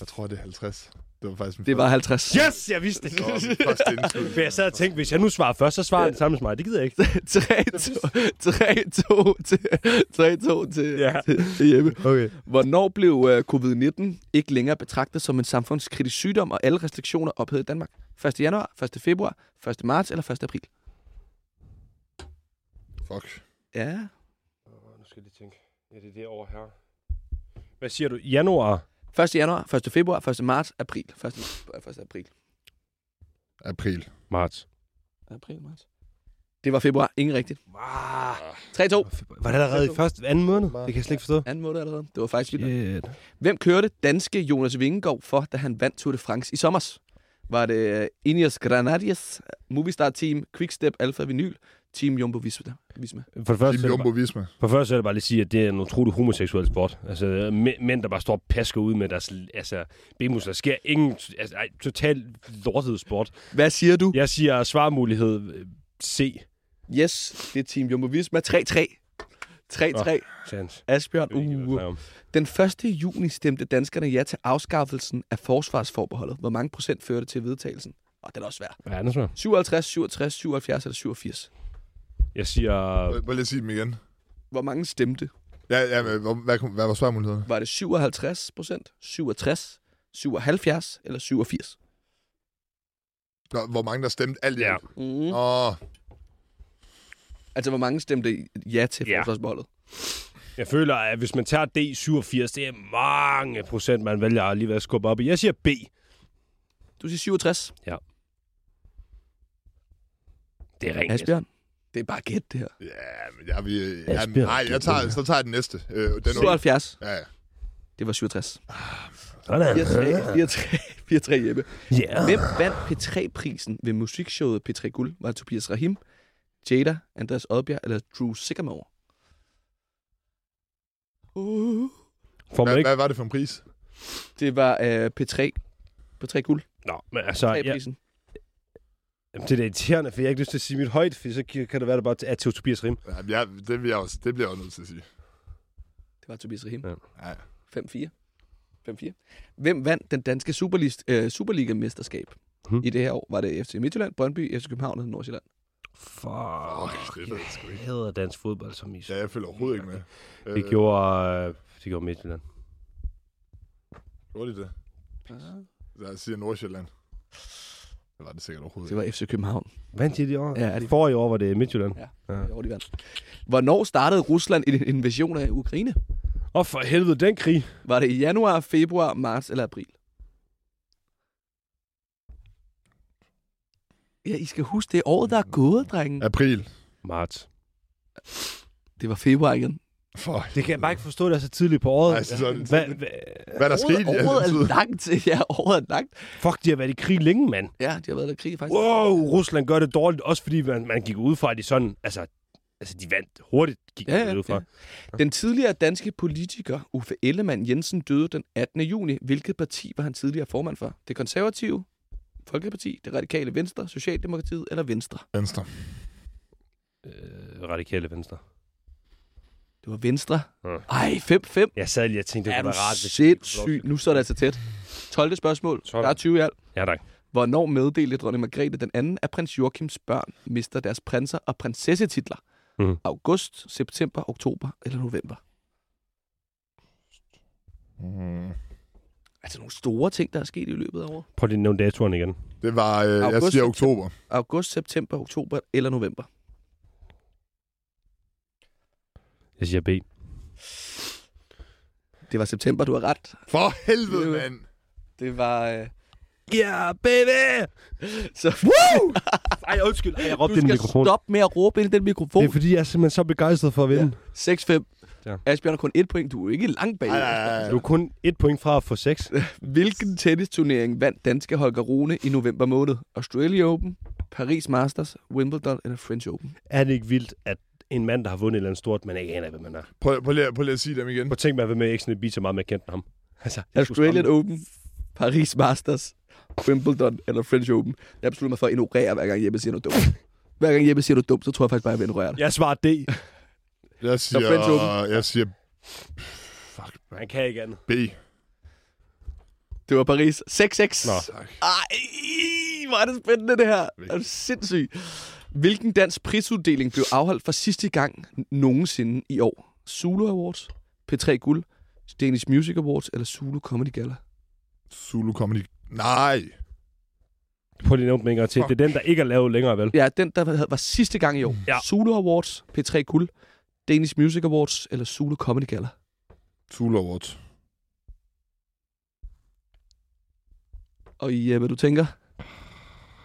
Jeg tror, det er 50. Det var faktisk min Det var 50. Yes, jeg vidste det. For jeg sad og tænkte, hvis jeg nu svarer først, så svarer det samme som mig. Det gider jeg ikke. [laughs] 3-2 til, 3-2 til, Ja. til, til Jeppe. Okay. Hvornår blev uh, covid-19 ikke længere betragtet som en samfundskritisk sygdom, og alle restriktioner ophævet i Danmark? 1. januar, 1. februar, 1. marts eller 1. april? Fuck. Ja. Nu skal jeg lige tænke. Ja, det er det over her. Hvad siger du? Januar? 1. januar, 1. februar, 1. marts, april. 1. 1. april. April. Marts. April, marts. Det var februar. Ingen rigtigt. Ah, 3-2. var det allerede i første, anden måned? Det kan jeg slet ikke forstå. Anden måned allerede. Det var faktisk vildt. Shit. Hvem kørte danske Jonas Vingegaard for, da han vandt Tour de France i sommers? Var det uh, Ineos Grenadiers, Movistar Team, Quickstep, Alfa Vinyl, Team Jumbo Visma? For det første, Team er Jumbo bare, Visma. for det første så er det bare lige sige, at det er en utrolig homoseksuel sport. Altså, mæ- mænd, der bare står og pasker ud med deres altså, benmusler. Der sker ingen... Altså, ej, totalt lortet sport. Hvad siger du? Jeg siger svarmulighed øh, C. Yes, det er Team Jumbo Visma. 3-3. 3-3. Chance. Asbjørn. Uh. jeg. Den 1. juni stemte danskerne ja til afskaffelsen af forsvarsforbeholdet. Hvor mange procent førte til vedtagelsen? Og den er også svær. Hvad er det så? 57, 67, 77 eller 87? Jeg siger... Jeg lige sige dem igen? Hvor mange stemte? Ja, ja hvad, hvad, hvad var svarmuligheden? Var det 57 procent, 67, 77 eller 87? Nå, hvor mange der stemte alt i Ja. alt? Mm. Åh, Altså, hvor mange stemte ja til Ja. Jeg føler, at hvis man tager D87, det er mange procent, man vælger alligevel at skubbe op i. Jeg siger B. Du siger 67. Det er rent. Asbjørn. Det er bare gæt, det her. Ja, men jeg vil... Ja, Asbjørn, nej, jeg tager, så tager jeg den næste. Øh, den 77. Ja, ja. Det var 67. Sådan. 4-3. 4-3 Jeppe. Ja. Hvem vandt P3-prisen ved musikshowet P3 Guld? Var det Tobias Rahim, Jada, Andreas Odbjerg eller Drew Sigamore? Uh. Hvad, ikke... hvad var det for en pris? Det var uh, P3. P3 Guld. Nå, men altså... Ja, P3-prisen. Jamen, det er da irriterende, for jeg har ikke lyst til at sige mit højt, for så kan det være, det bare er til Tobias Rim. Ja, ja, det, vil jeg også, det bliver jeg også nødt til at sige. Det var Tobias Rahim. Ja. Ja. 5-4. 5-4. Hvem vandt den danske Superlist, øh, Superliga-mesterskab? Hmm. I det her år var det FC Midtjylland, Brøndby, FC København og Nordsjælland. Fuck. Det ved jeg sgu Jeg ikke. hader dansk fodbold som is. Ja, jeg følger overhovedet ikke med. Det gjorde, øh, det gjorde Midtjylland. Gjorde de det? Så jeg siger Nordsjælland. Det var det sikkert overhovedet Det var FC København. Vandt de det år? Ja, er de- Forrige år var det Midtjylland. Ja. Ja. Det var de vandt. Hvornår startede Rusland en invasion af Ukraine? Åh, for helvede, den krig. Var det i januar, februar, marts eller april? Ja, I skal huske, det er året, der er gået, drengen. ikke. April. Marts. Det var februar igen. For, Det kan jeg bare ikke forstå, det er så tidligt på året. Nej, så- så- Hvad, hvad, er der sket i året, er langt. Ja, året er langt. fuck, de har været i krig længe, mand. Ja, de har været der i krig, faktisk. Wow, Rusland gør det dårligt, også fordi man, man gik ud fra, at de sådan, altså, altså de vandt hurtigt, gik ja, ud fra. ja. Den tidligere danske politiker Uffe Ellemann Jensen døde den 18. juni. Hvilket parti var han tidligere formand for? Det konservative, Folkeparti, det radikale Venstre, Socialdemokratiet eller Venstre? Venstre. Øh, radikale venstre. Det var Venstre. Ja. Ej, 5-5. Jeg sad lige og tænkte, det kunne være rart, hvis de kunne få lov sindssyg? Nu står det altså tæt. 12. spørgsmål. 12. Der er 20 i alt. Ja, tak. Hvornår meddelte dronning Margrethe den anden, at prins Joachims børn mister deres prinser- og prinsessetitler? Mhm. August, september, oktober eller november? Mm. Altså nogle store ting, der er sket i løbet af året. Prøv lige at nævne datoren igen. Det var, øh, jeg August, siger september. oktober. August, september, oktober eller november? Jeg siger B. Det var september, du har ret. For helvede, Det- mand. Det var... Øh... Yeah, baby! Så Woo! [laughs] Ej, undskyld. Ej, jeg råbte du i den skal mikrofon. stoppe med at råbe ind i den mikrofon. Det er fordi, jeg er simpelthen så begejstret for at vinde. 6-5. Ja. Asbjørn har kun et point. Du er ikke langt bag. Ej, ej, ej. Du er kun et point fra at få seks. [laughs] Hvilken tennisturnering vandt danske Holger Rune i november måned? Australia Open, Paris Masters, Wimbledon eller French Open? Er det ikke vildt, at en mand, der har vundet et eller andet stort, man ikke aner, hvem man er? Prøv, prøv, lige, prøv lige at sige dem igen. Prøv at tænke mig, hvad med ikke sådan et beat så meget, man kendte ham. Altså, Australian Open, Paris Masters, Wimbledon eller French Open. Jeg beslutter mig for at ignorere, hver gang Jeppe siger noget dumt. Hver gang Jeppe siger noget dumt, så tror jeg faktisk bare, at jeg vil ignorere det. Jeg svarer D. Jeg siger, French Open. jeg siger Han kan ikke andet. B. Det var Paris. 6-6. Nå. Tak. Ej, hvor er det spændende det her. Er du sindssyg. Hvilken dansk prisuddeling blev afholdt for sidste gang nogensinde i år? Zulu Awards, P3 Guld, Danish Music Awards eller Zulu Comedy Gala? Zulu Comedy. Nej. Prøv lige at nævne til. Det er den, der ikke er lavet længere, vel? Ja, den der var- var sidste gang i år. Ja. Zulu Awards, P3 Guld, Danish Music Awards eller Zulu Comedy Gala? Zulu Awards. Og hvad du tænker?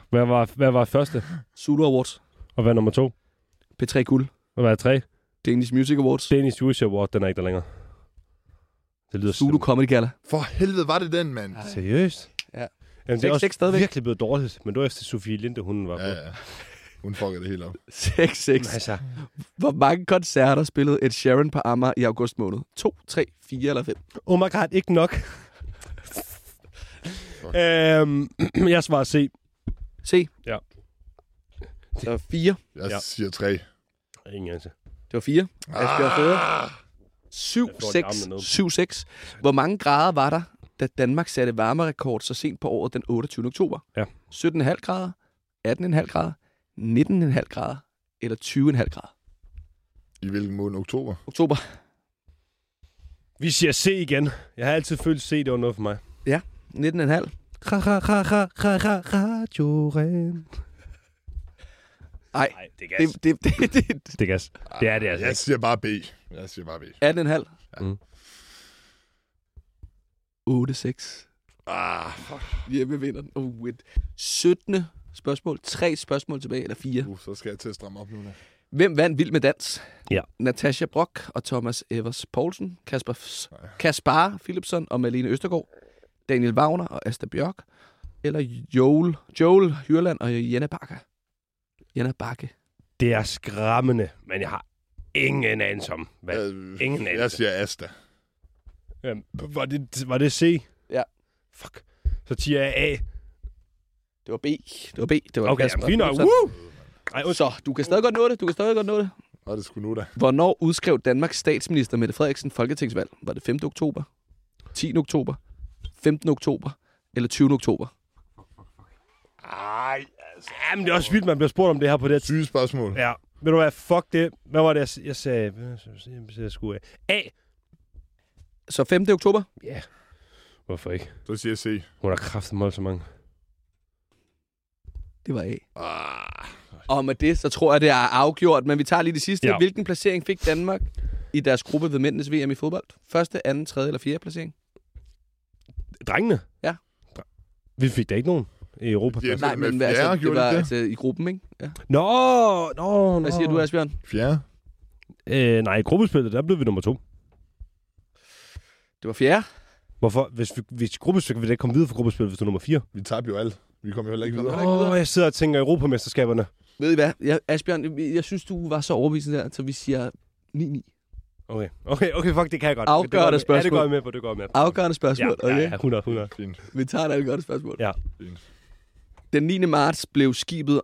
Hvad var, hvad var første? Zulu Awards, Og hvad er nummer to? P3 Guld, Hvad var tre? Danish Music Awards, Danish Juice Award, den er ikke der længere. Det lyder Zulu. Comedy Gala. For helvede, var det den, mand? Seriøst? Ja. Jamen, det er 6-6 også stadigvæk. virkelig blevet dårligt, men det var efter Sofie Linde, hun var på. Ja, ja. Hun fucker det hele op. [laughs] 6-6. Altså, Hvor mange koncerter spillede Ed Sheeran på Amager i august måned? 2, 3, 4 eller 5? oh my god, ikke nok. [laughs] øhm, [clears throat] jeg svarer C. Se. Ja. Det var 4. Jeg Ja. ja. siger 3. Ingen anelse. Det var 4. Asbjørn fører. 7, Jeg får de 6, armene ned. 7, 6. Hvor mange grader var der, da Danmark satte varmerekord så sent på året den 28. oktober? Ja. 17,5 grader, 18,5 grader, 19,5 grader eller 20,5 grader? I hvilken måned? Oktober? Oktober. Vi siger C igen. Jeg har altid følt C, det var noget for mig. 19,5. Radio Nej, Nej, det er gas. det, det, det, det, det Det er gas. Det er det altså Jeg ikke. siger bare B. Jeg siger bare B. 18,5. Mm. 8-6. Ah, fuck. Jeppe vinder den. Oh, 17. spørgsmål. Tre spørgsmål tilbage, eller fire. Uh, så skal jeg til at stramme op nu. Da. Hvem vandt Vild med Dans? Ja. Natasha Brock og Thomas Evers Poulsen, Kasper, Kaspar Philipsen og Malene Østergaard, Daniel Wagner og Asta Bjørk, eller Joel, Joel Hyrland og Jenna Bakke. Jenna Bakke. Det er skræmmende, men jeg har ingen anelse om, hvad... Øh, Ingen Jeg anelse. siger Asta. Øhm, var, det, var det C? Ja. Fuck. Så siger jeg A. Det var B. Det var B. Det var Okay, Kasper fint nok. Woo! Ej, Så, du kan stadig godt nå det. Du kan stadig godt nå det. Og det skulle nu da. Hvornår udskrev Danmarks statsminister Mette Frederiksen folketingsvalg? Var det 5. oktober, 10. oktober, 15. oktober eller 20. oktober? Ej, altså. Jamen, det er også vildt, man bliver spurgt om det her på det Syge spørgsmål. Ja, ved du hvad, fuck det. Hvad var det, jeg, jeg sagde? Hvad sagde jeg, jeg skulle A. Så 5. oktober? Ja. Hvorfor ikke? Så siger jeg C. Hun har kraftet mål så mange. Det var A. Ah, Og med det, så tror jeg, det er afgjort. Men vi tager lige det sidste. Ja. Hvilken placering fik Danmark i deres gruppe ved mændenes VM i fodbold? Første, anden, tredje eller fjerde placering? Drengene? Ja. Vi fik da ikke nogen i Europa. Ja, Nej, men fjerde, altså, det var det? altså i gruppen, ikke? Ja. Nå, nå, nå. Hvad siger du, Asbjørn? fjerde. Øh, nej, i gruppespillet, der blev vi nummer to. Det var fjerde. Hvorfor? Hvis, vi, hvis gruppespillet, vil det ikke komme videre for gruppespillet, hvis du er nummer 4. Vi tabte jo alt. Vi kommer jo heller ikke Vi videre. Åh, videre. jeg sidder og tænker Europamesterskaberne. Ved I hvad? Jeg, Asbjørn, jeg, jeg synes, du var så overbevisende der, så vi siger 9-9. Okay, okay, okay, fuck, det kan jeg godt. Afgørende det med. Ja, spørgsmål. det går jeg med på, det går jeg med på. Afgørende spørgsmål, ja, okay? ja, 100, 100. Fint. Vi tager et afgørende spørgsmål. Ja. Fint. Den 9. marts blev skibet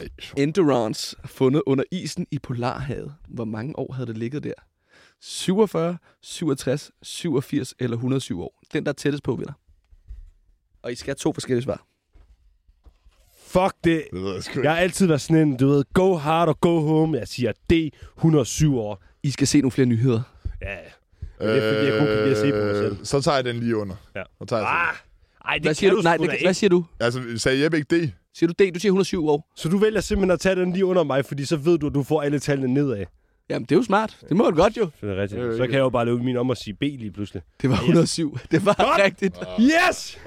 Nej. Endurance fundet under isen i Polarhavet. Hvor mange år havde det ligget der? 47, 67, 87 eller 107 år. Den, der er tættest på, vinder. Og I skal have to forskellige svar. Fuck det. Det jeg. Jeg har altid været sådan en, du ved, go hard og go home. Jeg siger D, 107 år. I skal se nogle flere nyheder. Ja, det er, fordi jeg kun kan lide at se på mig selv. Øh, Så tager jeg den lige under. Ja. Så tager jeg Ah, ej, det Hvad kan siger du? Nej, det, hvad ikke. siger du? Altså, sagde Jeppe ikke det? Siger du D? Du siger 107 år. Så du vælger simpelthen at tage den lige under mig, fordi så ved du, at du får alle tallene nedad. Jamen, det er jo smart. Det må du godt jo. Det er rigtigt. Det er jo Så ikke- kan jeg jo bare løbe min om og sige B lige pludselig. Det var 107. Det var Godt. rigtigt. Yes!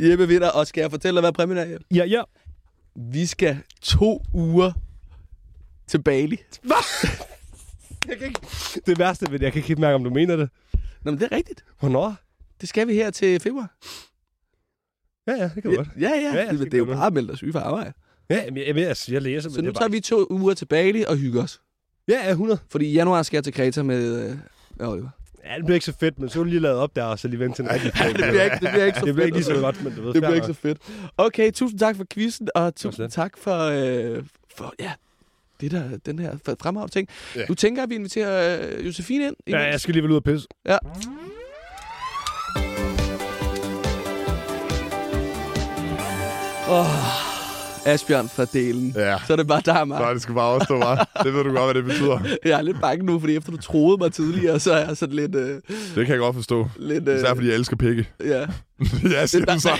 Jeppe vinder, og skal jeg fortælle dig, hvad præmien er? Jeppe? Ja, ja. Vi skal to uger til Bali. Jeg kan ikke... Det værste ved det, jeg kan ikke mærke, om du mener det. Nå, men det er rigtigt. Hvornår? Det skal vi her til februar. Ja, ja, det kan godt. Ja, ja. Ja, ja, det, det det er jo bare at melde dig syg for arbejde. Ja, men jeg, jeg, jeg, jeg læser, Så nu er tager vi to uger til Bali og hygger os. Ja, ja, 100. Fordi i januar skal jeg til Kreta med, øh, med Oliver. Ja, det bliver ikke så fedt, men så er du lige lavet op der, og så lige vente til den. [laughs] Ej, det det bliver ikke, det bliver ikke så det bliver ikke lige fedt. så godt, men du ved, Det bliver ikke så fedt. Okay, tusind tak for quizzen, og tusind tak for, øh, for ja, det der, den her fremragende ting. Ja. Du tænker, at vi inviterer øh, Josefine ind? Ja, jeg skal lige vel ud og pisse. ja. Åh, Asbjørn fra delen. Ja. Så er det bare dig og mig. Nej, det skal bare overstå, var. Det ved du godt, hvad det betyder. [laughs] Jeg er lidt bange nu, fordi efter du troede mig tidligere, så er jeg sådan lidt... Øh, Det kan jeg godt forstå. lidt øh, Især fordi jeg elsker pikke. Ja. [laughs] ja, siger du så.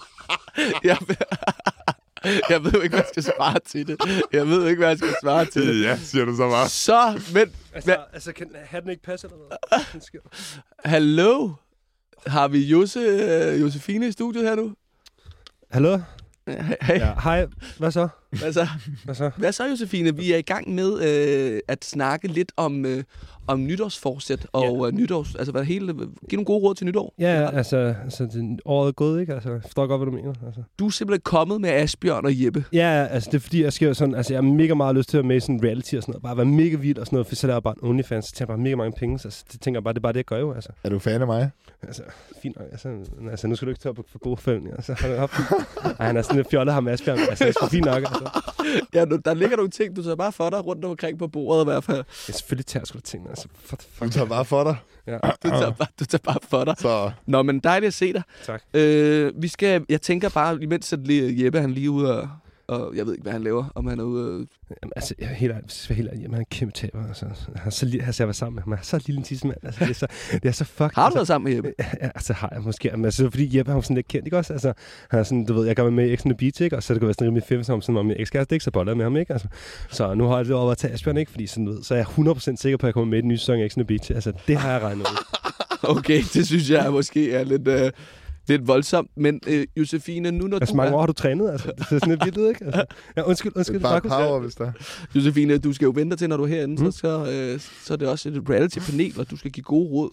[laughs] jeg, [laughs] jeg ved jo ikke, hvad jeg skal svare til det. Jeg ved jo ikke, hvad jeg skal svare til det. Ja, siger du så bare. Så, men... Hva, Altså, altså kan hatten ikke passe eller noget? [laughs] Hallo? Har vi Jose, øh, Josefine i studiet her nu? Hallo? Hey. Ja, hej. Hvad så? Hvad så? [laughs] Hvad så? Hvad så, Josefine? Vi er i gang med øh, at snakke lidt om, øh, om nytårsforsæt og øh, nytårs... Altså, hvad hele... Giv nogle gode råd til nytår. Ja, altså, altså det, året er gået, ikke? Altså, jeg forstår godt, hvad du mener. Altså. Du er simpelthen kommet med Asbjørn og Jeppe. Ja, altså det er fordi, jeg skal jo sådan, altså jeg har mega meget lyst til at være med i sådan reality og sådan noget. Bare være mega vild og sådan noget, for så laver jeg bare en OnlyFans, så tjener bare mega mange penge. Så det tænker jeg bare, det er bare det, jeg gør jo, altså. Er du fan af mig? Altså, fint nok. Altså, altså nu skal du ikke tage på for gode forventninger. Altså, han, er, Ej, han er sådan lidt fjollet ham Asbjørn. Altså, det er sgu fint nok, altså. [laughs] Ja, nu, der ligger nogle ting, du tager bare for dig rundt omkring på bordet i hvert fald. Jeg selvfølgelig tager jeg sgu da tingene, altså. For, Du for, tager bare for dig. ja. [laughs] Du tager, bare, du tager bare for dig. Så Nå, men dejligt at se dig. Tak. Øh, vi skal, jeg tænker bare, imens at Jeppe han lige ude og, og jeg ved ikke, hvad han laver, om han er ude... øh, Jamen, altså, jeg er helt ærlig, hvis jeg er helt ærlig, jamen, han er en kæmpe taber. Altså. Han er så lille, altså, jeg var sammen med ham. Han er så lille en tissemand. Altså, det er så, det er så fuck. Har du altså, været sammen med Jeppe? Ja, altså har jeg måske. Men altså, fordi Jeppe har sådan lidt kendt, ikke også? Altså, han er sådan, du ved, jeg gør med i X on the Beach, ikke? Og så det kan være sådan rimelig fedt, som sådan, om min ekskæreste ikke så boller med ham, ikke? Altså, så nu har jeg det over at tage Asbjørn, ikke? Fordi sådan, ved, så er jeg 100% sikker på, at jeg kommer med i den nye sæson af X on the Beach. Altså, det har jeg regnet ud. [laughs] Okay, det synes jeg måske er lidt, øh, lidt voldsomt. Men øh, Josefine, nu når Altså, du mange er... år har du trænet, altså. Det ser sådan lidt vildt ud, ikke? Altså, ja, undskyld, undskyld, Bare Markus. power, hvis der er. Josefine, du skal jo vente til, når du er herinde, Mm. så, så, øh, så er det også et reality-panel, og du skal give gode råd.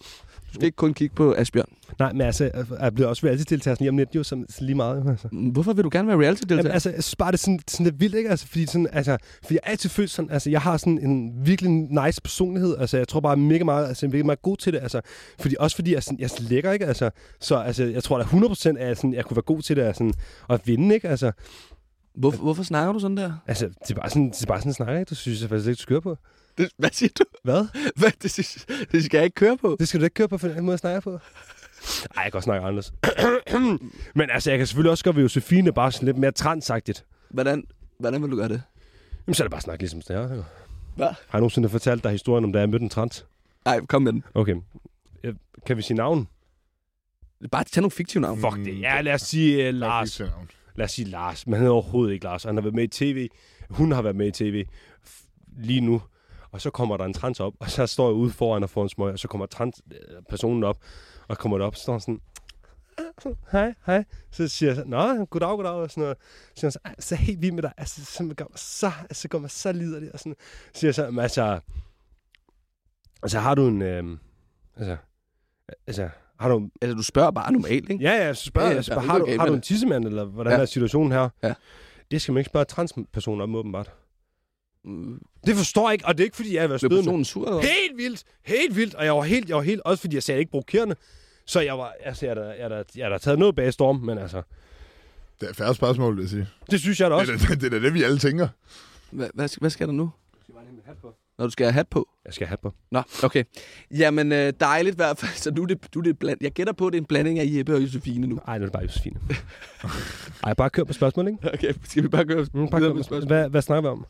Du skal ikke kun kigge på Asbjørn. Nej, men altså, jeg bliver også reality-deltager sådan lige om lidt, jo, som lige meget, altså. Mm, Hvorfor vil du gerne være reality-deltager? Jamen, altså, jeg bare, det sådan, sådan lidt vildt, ikke? Altså, fordi, sådan, altså, fordi jeg er altid følt sådan, altså, jeg har sådan en virkelig nice personlighed. Altså, jeg tror bare, jeg mega meget, altså, jeg er mega meget god til det. Altså, fordi, også fordi jeg, sådan, jeg er lækker, ikke? Altså, så altså, jeg tror da 100% at sådan, jeg kunne være god til det, altså, at vinde, ikke? Altså, Hvor, hvorfor snakker du sådan der? altså det er bare sådan, det er bare sådan en snak, ikke? Du synes jeg faktisk ikke, du skal køre på. Det, hvad siger du? Hvad? Hvad? Det, synes- det skal jeg ikke køre på. Det skal du ikke køre på, for den måde, jeg snakker på. Ej, jeg kan godt snakke anderledes. [clears throat] Men altså, jeg kan selvfølgelig også gøre ved Josefine bare sådan lidt mere transagtigt. Hvordan, hvordan vil du gøre det? Jamen, så er det bare snak ligesom sådan her. Hvad? Har jeg nogensinde fortalt dig historien om, da jeg mødte en trans? Nej, kom med den. Okay. Kan vi sige navn? Bare tag nogle fiktive navn. Fuck det. Ja, lad os sige uh, Lars. Lad os sige Lars. Men han hedder overhovedet ikke Lars. Han har været med i tv. Hun har været med i tv f- lige nu. Og så kommer der en trans op, og så står jeg ude foran og får en smøg, og så kommer trans øh, personen op, og kommer derop, og står sådan, hej, hej. Så siger jeg så, nå, goddag, goddag, og sådan noget. Så siger han så, "Ej, så helt vild med dig. Altså, så gør mig så, altså, gør mig så liderlig, og sådan. Så siger jeg så, "Men altså, altså, har du en, øh, altså, altså, har du, Altså, du spørger bare normalt, ikke? Ja, ja, så spørger Ja, ja, ja, jeg, altså, er har, du, har du en tissemand, eller hvordan Ja. ja. er situationen her? Ja. Det skal man ikke spørge transpersoner om, åbenbart. Det forstår jeg ikke, og det er ikke, fordi jeg er været stødende. personen sur, eller? Helt vildt, helt vildt, og jeg var helt, jeg var helt, også fordi jeg sagde ikke provokerende. Så jeg var, altså, jeg har da, jeg har da, jeg har da taget noget bag storm, men altså, Det er færre spørgsmål, vil jeg sige. det synes jeg da også. Det er, det er da det, vi alle tænker. Hvad, hvad, skal- hvad skal der nu? Når du skal have hat på? Jeg skal have på. Nå, okay. Jamen, øh, dejligt i hvert fald. Så nu er det, nu er det bland... Jeg gætter på, at det er en blanding af Jeppe og Josefine nu. Ej, nu er det bare Josefine. Ej, bare kør på spørgsmål, ikke? [laughs] Okay, skal vi bare gå Mm, bare kør på spørgsmål. Hvad, hvad snakker vi om?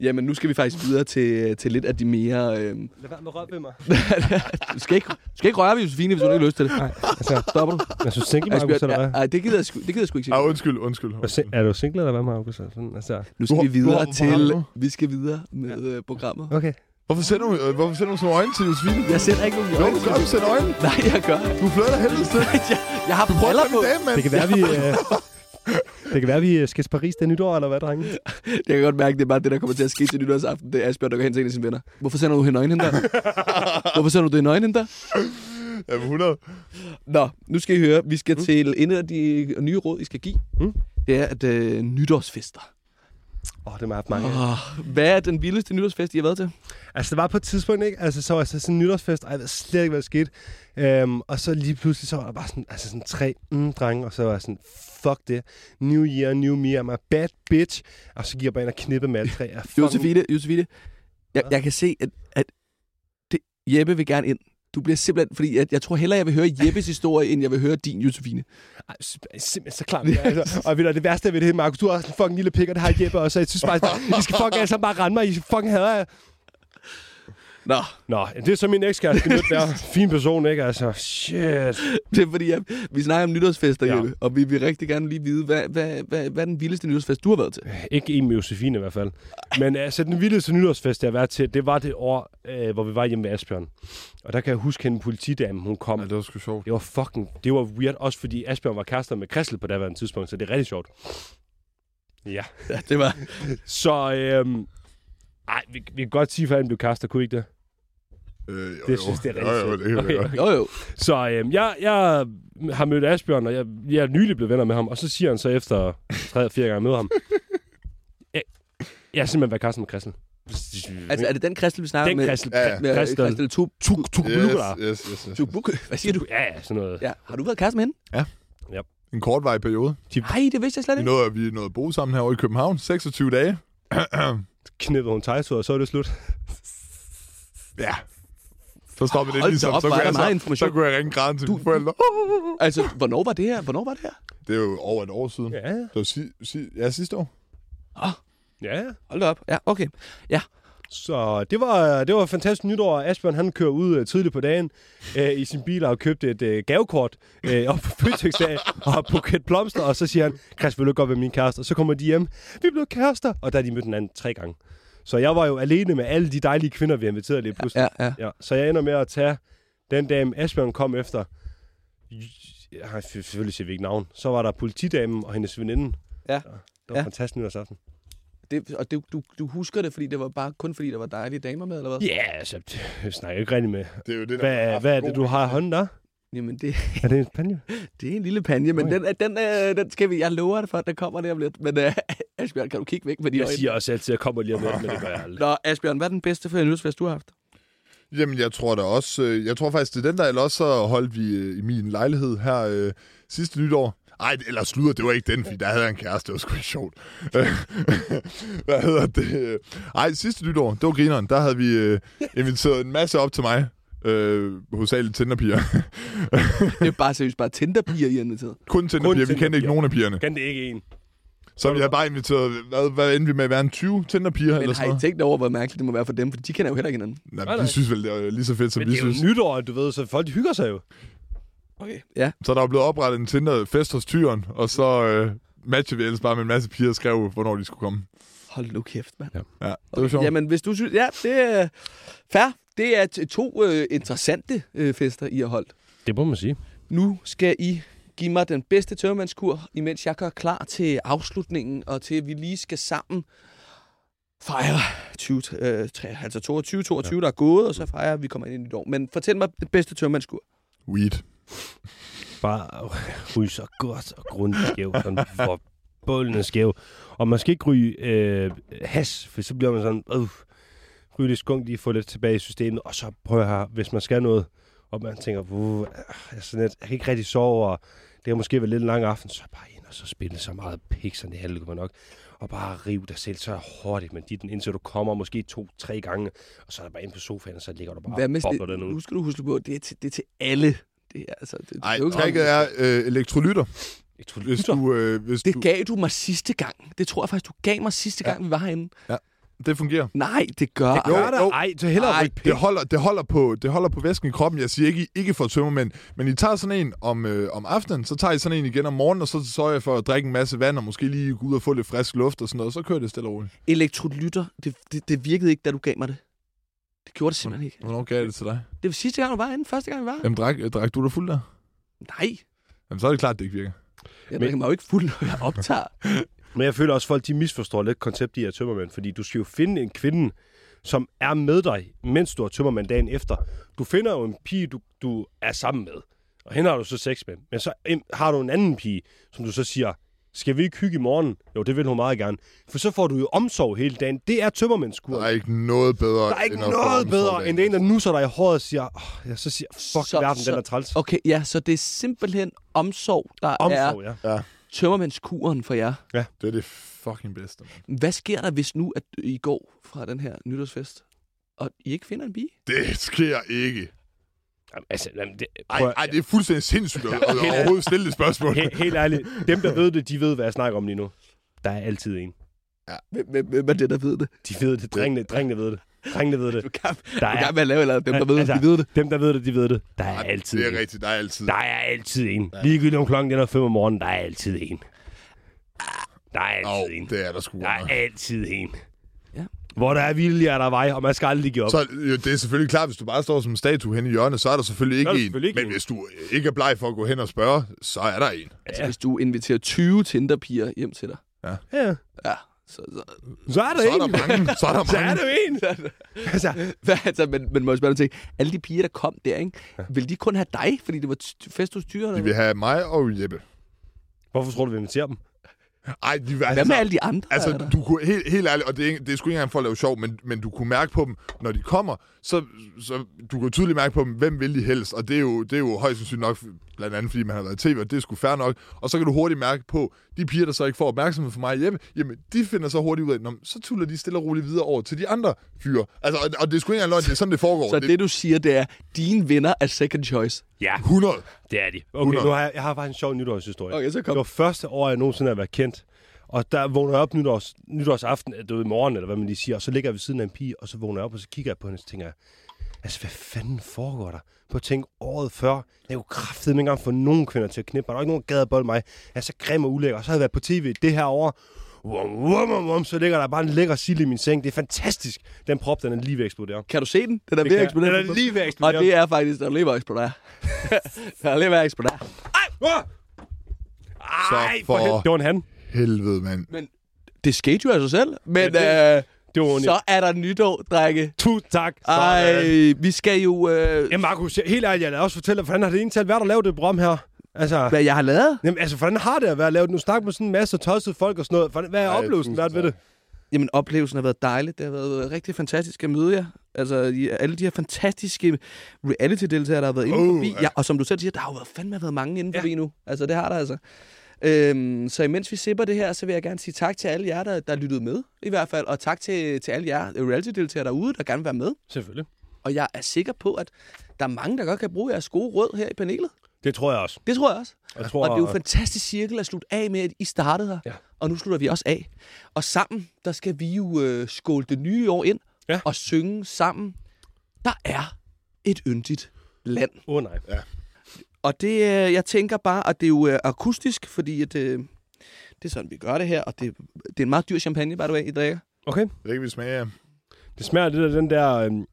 Jamen, nu skal vi faktisk videre til, til lidt af de mere... Øh... Lad være med rød ved mig. [laughs] du, skal ikke, du skal ikke røre ved Josefine, hvis du ikke har lyst til det. Nej, altså, Stopper du? jeg synes single, Markus, eller hvad? ej, det gider jeg sgu, det gider jeg sgu ikke Ah, sige. undskyld, undskyld. Er du sing- Er du single, eller hvad, Markus? Altså, altså, Nu skal Du- vi du videre har til... du? Vi skal videre med øh, programmet. okay. Hvorfor sender du, øh, hvorfor sender du sådan øjne til Josefine? Jeg sætter ikke nogen Jo, du gør, du sender øjne. Nej, jeg gør. Du flytter helvede til. [laughs] jeg, jeg har Prøv briller at på. mand. Det kan være, vi... Øh, [laughs] det kan være, vi øh, skal til Paris det nytår, eller hvad, drenge? [laughs] Jeg kan godt mærke, det er bare det, der kommer til at ske til nytårsaften. Det er Asbjørn, der går hen til en af sine venner. Hvorfor sender du hende nøgen der? [laughs] Hvorfor sender du det nøgen der? Jamen, 100. Nå, nu skal I høre. Vi skal mm. til en af de nye råd, I skal give. Mm. Det er at øh, nytårsfester. Åh, oh, det har jeg mange. Oh, hvad er den vildeste nytårsfest, I har været til? Altså, det var på et tidspunkt, ikke? Altså, så var jeg så sådan en nytårsfest, og jeg ved slet ikke, hvad der skete. Øhm, og så lige pludselig, så var der bare sådan, altså sådan tre mm, drenge, og så var jeg sådan, fuck det. New year, new me, I'm a bad bitch. Og så gik jeg bare ind og knippede med alle tre. [laughs] Fucking- Josefine, Josefine. Jeg, jeg kan se, at, at det, Jeppe vil gerne ind. Du bliver simpelthen, fordi jeg, jeg tror hellere, jeg vil høre Jeppes historie, end jeg vil høre din, Josefine. Ej, simpelthen så klart. Ja, altså. Og ved du, det værste ved det hele, Markus, du har også en fucking lille pik, og det har Jeppe også, jeg synes bare, I skal fucking altså bare rende mig, I fucking hader jer. Nå, Nå, det er så min ekskæreste, det er fin person, ikke? Altså, shit. det er fordi, at vi snakker om nytårsfester, Ja. Jeppe, og vi vil rigtig gerne lige vide, hvad, hvad, hvad, hvad er den vildeste nytårsfest, du har været til? Ikke en med Josefine i hvert fald. Men altså, den vildeste nytårsfest, jeg har været til, det var det år, øh, hvor vi var hjemme ved Asbjørn. Og der kan jeg huske, en politidame, hun kom. Ja, det var sgu sjovt. Det var fucking, det var weird, også fordi Asbjørn var kærester med Christel på daværende tidspunkt, så det er rigtig sjovt. Ja. Ja, det var... Så, øhm, ej, vi, vi kan godt sige, for at han blev kærester, kunne I ikke det? Øh, jo, Det synes jeg, det er jo, rigtig jo, vi Okay, godt. Jo, jo. Så øhm, jeg, jeg har mødt Asbjørn, og jeg, jeg er nylig blevet venner med ham, og så siger han så efter tre fire gange, jeg møder ham, jeg, jeg har simpelthen været kærester med Christel. Altså, er det den kristel, vi snakker den med? Christel, Ja, ja. Christel, Kristel Tub. tuk, tuk, Yes, yes. yes, yes. Tubuk. Hvad siger du? Ja, ja, sådan noget. Ja, har du været kæreste med hende? En kortvarig periode. Nej, det vidste jeg slet Vi ikke. nåede, vi nåede at bo sammen herovre i København. 26 dage. Knippede hun tegtur, og så er det slut. ja. Så stopper det Hold ligesom. op, så, kunne er jeg, så, information. så kunne jeg ringe græden til Du- mine forældre. [laughs] Altså, hvornår var det her? Hvornår var det her? Det er jo over et år siden. Ja, Det var si, si, ja, sidste år. Ja, Hold op. Ja, okay. Ja. Så det var, det var et fantastisk nytår. Asbjørn han kører ud øh, tidligt på dagen øh, i sin bil og har købt et øh, gavekort øh, op på Føtex-dag og har buket blomster. Og så siger han, Chris, vil du godt være min kæreste? Og så kommer de hjem. Vi er blevet kærester. Og der er de mødt hinanden tre gange. Så jeg var jo alene med alle de dejlige kvinder, vi inviterede lige pludselig. Ja, ja. Ja, så jeg ender med at tage den dame, Asbjørn kom efter. Jeg selvfølgelig siger vi ikke navn. Så var der politidamen og hendes veninde. Ja. Det var Ja. ja. fantastisk nytårsaften. Det, og det, du, du husker det, fordi det var bare kun fordi, der var dejlige damer med, eller hvad? Ja, yeah, altså, jeg snakker ikke rigtig med. Det er jo det, der Hvad, har hvad er det, du har i hånden der? Jamen, det, Er det en panje? [laughs] det er en lille panje, men Okay. den, den, øh, den skal vi... Jeg lover det for, at den kommer der om lidt. Men øh, [laughs] Asbjørn, kan du kigge væk med de Jeg øjne? siger også altid, at jeg kommer lige om lidt, men det gør jeg aldrig. Nå, Asbjørn, hvad er den bedste for nytårsfest, du har haft? Jamen, jeg tror da også... Øh, jeg tror faktisk, det er den der, eller også så holdt vi øh, i min lejlighed her øh, sidste nytår. Ej, eller slutter, det var ikke den, fordi der havde jeg en kæreste, det var sgu ikke sjovt. [laughs] Hvad hedder det? Ej, sidste nytår, det var grineren. Der havde vi øh, inviteret en masse op til mig. Øh, hovedsageligt Tinderpiger. Det er bare seriøst bare Tinderpiger, I har inviteret. Kun Tinderpiger, vi kendte ikke nogen af pigerne. Kan det ikke en? Så vi havde bare inviteret, hvad, hvad endte vi med at være en 20 Tinderpiger eller Men sådan har I noget? tænkt over, hvor mærkeligt det må være for dem? For de kender jo heller ikke hinanden. Nej, Nej, de synes vel, det er lige så fedt, som Men vi det er jo synes. nytår, du ved, så folk de hygger sig jo. Okay. Ja. Så der er blevet oprettet en Tinder-fest hos Tyren, og så øh, matchede vi ellers bare med en masse piger og skrev, hvornår de skulle komme. Hold nu kæft, mand. Ja, det var sjovt. Jamen, hvis du synes... Ja, det er fair. Det er to øh, interessante øh, fester, I har holdt. Det må man sige. Nu skal I give mig den bedste tørmandskur, imens jeg gør klar til afslutningen, og til at vi lige skal sammen fejre 20, øh, tre- altså 22, 22 ja. der er gået, og så fejrer vi kommer ind i et år. Men fortæl mig det bedste tørmandskur. Weed. Bare ryge så godt og grundigt skæv. Sådan for bullende skæv. Og man skal ikke ryge øh, has, for så bliver man sådan, øh, ryge lidt skunk, lige få lidt tilbage i systemet. Og så prøv at høre, hvis man skal noget, og man tænker, uh, jeg, er sådan lidt, jeg kan ikke rigtig sove, og det kan måske være lidt en lang aften, så bare ind og så spille så meget pik, sådan det halve nok. Og bare rive dig selv så hurtigt med dit, indtil du kommer måske to-tre gange, og så er der bare ind på sofaen, og så ligger du bare Hvad med, og bobler det, den ud. nu skal du huske på, det er til, det er til alle. Det er, altså, det, Ej, det, er tricket er øh, elektrolytter. Hvis du, øh, hvis det du, gav du mig sidste gang. Det tror jeg faktisk, du gav mig sidste gang, vi var herinde. Det fungerer. Nej, det gør... det gør det. jo. Ej, så hellere Ej. Det holder, det, holder på, det holder på væsken i kroppen. Jeg siger ikke, I ikke får tømmermænd, men I tager sådan en om, øh, om aftenen, så tager I sådan en igen om morgenen, og så sørger jeg for at drikke en masse vand, og måske lige gå ud og få lidt frisk luft og sådan noget, så kører det stille og roligt. Elektrolytter, det, det, det virkede ikke, da du gav mig det. Det gjorde det simpelthen ikke. Hvornår gav jeg det til dig? Det var sidste gang, du var inde. Første gang, vi var. Jamen, drak, drak du dig fuld der? Nej, Jamen, så er det klart, det ikke virker. jeg Men- drikker mig jo ikke fuld, når jeg optager. [laughs] Men jeg føler også, at folk de misforstår lidt konceptet i at tømmermænd, fordi du skal jo finde en kvinde, som er med dig, mens du er tømmermand dagen efter. Du finder jo en pige, du, du er sammen med, og hende har du så sex med. Men så har du en anden pige, som du så siger, skal vi ikke hygge i morgen? Jo, det vil hun meget gerne. For så får du jo omsorg hele dagen. Det er tømmermændskur. Der er ikke noget bedre, Der er ikke end noget omsorg bedre, dagen end en, der nusser dig i håret og siger, oh, jeg så siger, fuck Så- verden, så- den er træls. Okay, ja, så det er simpelthen omsorg, der Omsorg, er ja. Tømmermandskuren for jer. Det er det fucking bedste, man. Hvad sker der, hvis nu, at I går fra den her nytårsfest, og I ikke finder en pige? Det sker ikke. Jamen, altså, jamen, det, Ej, prøv at- ej, det er fuldstændig sindssygt at, [laughs] at overhovedet stille det spørgsmål. Helt, helt ærligt, dem der ved det, de ved, hvad jeg snakker om lige nu. Der er altid en. Hvem, hvem er det, der ved det? De ved det. Drengene, drengene ved det. Drengene ved det. Du kan, Der du er, kan med at lave eller dem, der ved altså, det, de ved det. Dem, der ved det, de ved det. Der er Ej, altid Det er en. rigtigt, der er altid. Der er altid en. Ligegyldigt om klokken den er 5 om morgenen, der er altid en. Der er altid Åh, en. det er der sgu Der er altid en. Ja. Hvor der er vilje, er der vej, og man skal aldrig give op. Så jo, det er selvfølgelig klart, hvis du bare står som en statue hen i hjørnet, så er der selvfølgelig ikke er der en. selvfølgelig ikke Men en. hvis du ikke er bleg for at gå hen og spørge, så er der en. Altså, hvis du inviterer 20 Tinderpiger hjem til dig, Ja. ja, så, så, Så er der Så er en. der mange. Så er der [laughs] Så er mange. der en. [laughs] altså, Hvad, altså, men, men må jeg spørge dig alle de piger, der kom der, ikke? vil de kun have dig, fordi det var t- fest hos tyren? De vil have mig og Jeppe. hvorfor tror du, vi inviterer dem? Ej, de vil, Hvad altså, med alle de andre? Altså, der? du kunne, helt, helt ærligt, og det er, det er sgu ikke engang for at lave sjov, men, men du kunne mærke på dem, når de kommer, så, så du kan tydeligt mærke på dem, hvem vil de helst, og det er jo, det er jo højst sandsynligt nok, blandt andet fordi man har været i tv, og det er sgu fair nok, og så kan du hurtigt mærke på, de piger, der så ikke får opmærksomhed fra mig Jeppe, jamen, de finder så hurtigt ud af, "Nå, men så tuller de stille og roligt videre over til de andre fyre. Altså, og, og det er sgu ikke engang løgn, det er sådan, det foregår. Så det, du siger, det er, dine venner er second choice. Ja, 100. det er de. Okay, 100. nu har jeg, jeg har faktisk en sjov nytårshistorie. Okay, så kom. Det var første år, jeg nogensinde har været kendt. Og der vågner jeg op nytårs, nytårsaften, det er i morgen, eller hvad man lige siger, og så ligger jeg ved siden af en pige, og så vågner jeg op, og så kigger jeg på hende, og så tænker jeg, altså, hvad fanden foregår der? På at tænke året før, jeg kunne kraftedeme ikke engang få nogen kvinder til at knippe mig. Der var ikke nogen, der gad at bolde mig. Jeg er så grim og ulækker. Og så havde jeg været på tv det her år. Wum, wum, wum, wum, så ligger der bare en lækker sild i min seng. Det er fantastisk. Den prop, den er lige ved at eksplodere. Kan du se den? Den er Det ved at eksplodere. Den er lige ved at Og eksplodere. det er faktisk, der er lige ved at eksplodere. [laughs] der er lige ved at eksplodere. Ah! Ej, for for- helvede. Det var en han. Helvede, mand. Men det skete jo af sig selv. Men Ja, øh, Det var så er der nytår, drenge. Tusind tak. Ej, vi skal jo... Øh, Ja, Markus, helt ærligt, jeg vil også fortælle dig, hvordan har det egentlig været at lave det program her? Altså, hvad jeg har lavet? jamen, altså, hvordan har det at være at lave det? Nu snakker med sådan en masse tossede folk og sådan noget. Hvordan- Hvad er Ej, oplevelsen været ved det? Jamen, oplevelsen har været dejligt. Det har været rigtig fantastisk at møde jer. Altså, alle de her fantastiske reality-deltagere, der har været inde Oh, forbi. ja. Ja, og som du selv siger, der har jo været fandme været mange inde Ja. forbi nu. Altså, det har der altså. Øhm, så imens vi sipper det her, så vil jeg gerne sige tak til alle jer, der, der lyttede med, i hvert fald. Og tak til, til alle jer reality-deltagere derude, der gerne vil være med. Selvfølgelig. Og jeg er sikker på, at der er mange, der godt kan bruge jeres gode råd her i panelet. Det tror jeg også. Det tror jeg også. Jeg tror, Og det er jo en fantastisk cirkel at slutte af med, at I startede her. Ja. Og nu slutter vi også af. Og sammen, der skal vi jo øh, skåle det nye år ind. Ja. Og synge sammen. Der er et yndigt land. Åh oh, nej. Og det, øh, jeg tænker bare, at det er jo øh, akustisk, fordi at, øh, det er sådan, vi gør det her. Og det, det er en meget dyr champagne, by the way, I drikker. Okay. Det kan vi smage. Det smager lidt af den der, øhm,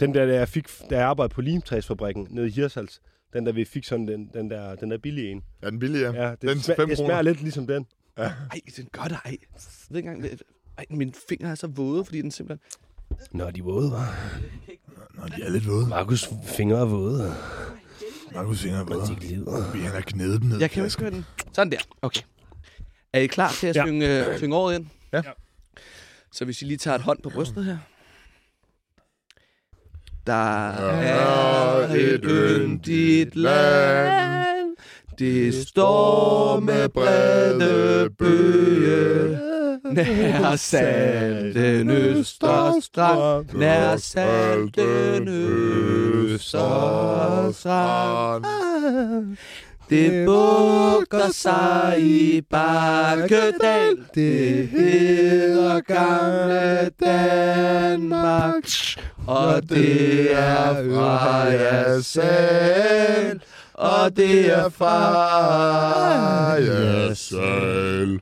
den der, der jeg fik, da jeg arbejdede på limtræsfabrikken nede i Hirshals. Den der, vi fik sådan den, den der, den der billige en. Er den billig, ja? Ja, det, Den smager, fem det kroner. smager lidt ligesom den. Ej, den gør det, ej. Jeg ved ikke engang, ej, mine fingre er så våde, fordi den simpelthen... Nå, de er våde, var. Nå, de er lidt våde. Markus fingre er våde. Markus finder bedre. De glider. Vi har knedet dem ned. Jeg kan jo ikke høre den. Sådan der. Okay. Er I klar til at Ja. ja. synge, øh, synge året ind? Ja. Så hvis I lige tager et hånd på brystet her. Der er et yndigt land. Det står med brede bøge. Nær salten Østerstrand. Nær salten Østerstrand. Det bukker sig i Bakkedal. Det hedder gamle Danmark. Og det er fra jer selv. Og det er fra jer selv.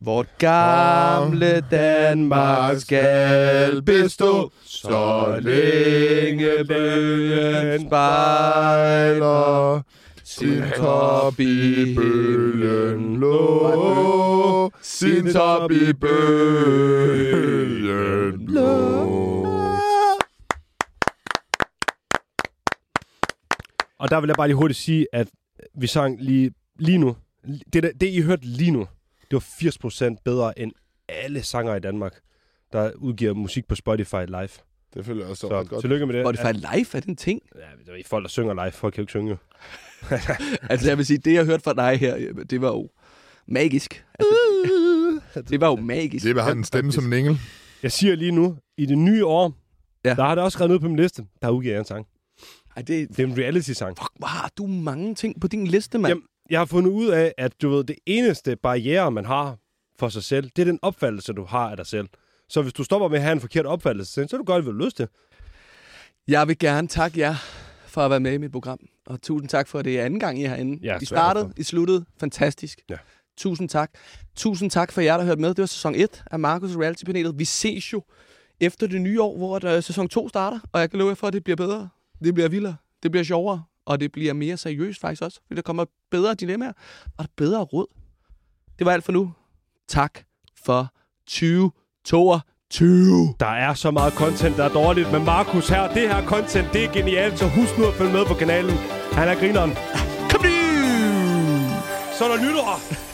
Vort gamle Danmark skal bestå, så længe bølgen spejler sin top i bølgen lå, sin top i bølgen lå. Og der vil jeg bare lige hurtigt sige, at vi sang lige, lige nu. Det, der, det, I hørte lige nu, det var 80% bedre end alle sanger i Danmark, der udgiver musik på Spotify live. Det føler jeg også Så godt. tillykke med det. Spotify Live, er det en ting? Ja, det er folk, der synger live. Folk kan jo ikke synge. [laughs] Altså, jeg vil sige, det jeg hørte fra dig her, det var jo magisk. Altså, [laughs] det var jo magisk. Det har en stemme som en engel. Jeg siger lige nu, i det nye år, Ja. ja. der har det også skrevet ned på min liste, der udgiver jeg en sang. Ej, det, Det er en reality-sang. fuck, hvor har du mange ting på din liste, mand. Jamen, jeg har fundet ud af, at du ved, det eneste barriere, man har for sig selv, det er den opfattelse, du har af dig selv. Så hvis du stopper med at have en forkert opfattelse, så er du godt, hvad du har lyst til. Jeg vil gerne takke jer for at være med i mit program. Og tusind tak for, at det er anden gang, I er herinde. Ja, I startede. I sluttede. Fantastisk. Ja. Tusind tak. Tusind tak for jer, der hørte med. Det var sæson 1 af Markus Reality-panelet. Vi ses jo efter det nye år, hvor der, sæson 2 starter. Og jeg kan love jer for, at det bliver bedre. Det bliver vildere. Det bliver sjovere. Og det bliver mere seriøst faktisk også. Fordi der kommer bedre dilemmaer. Og der er bedre råd. Det var alt for nu. Tak for 2022. Der er så meget content, der er dårligt med Markus her. Det her content, det er genialt, så husk nu at følge med på kanalen. Han er grineren. Kom nu! Så er der nytår!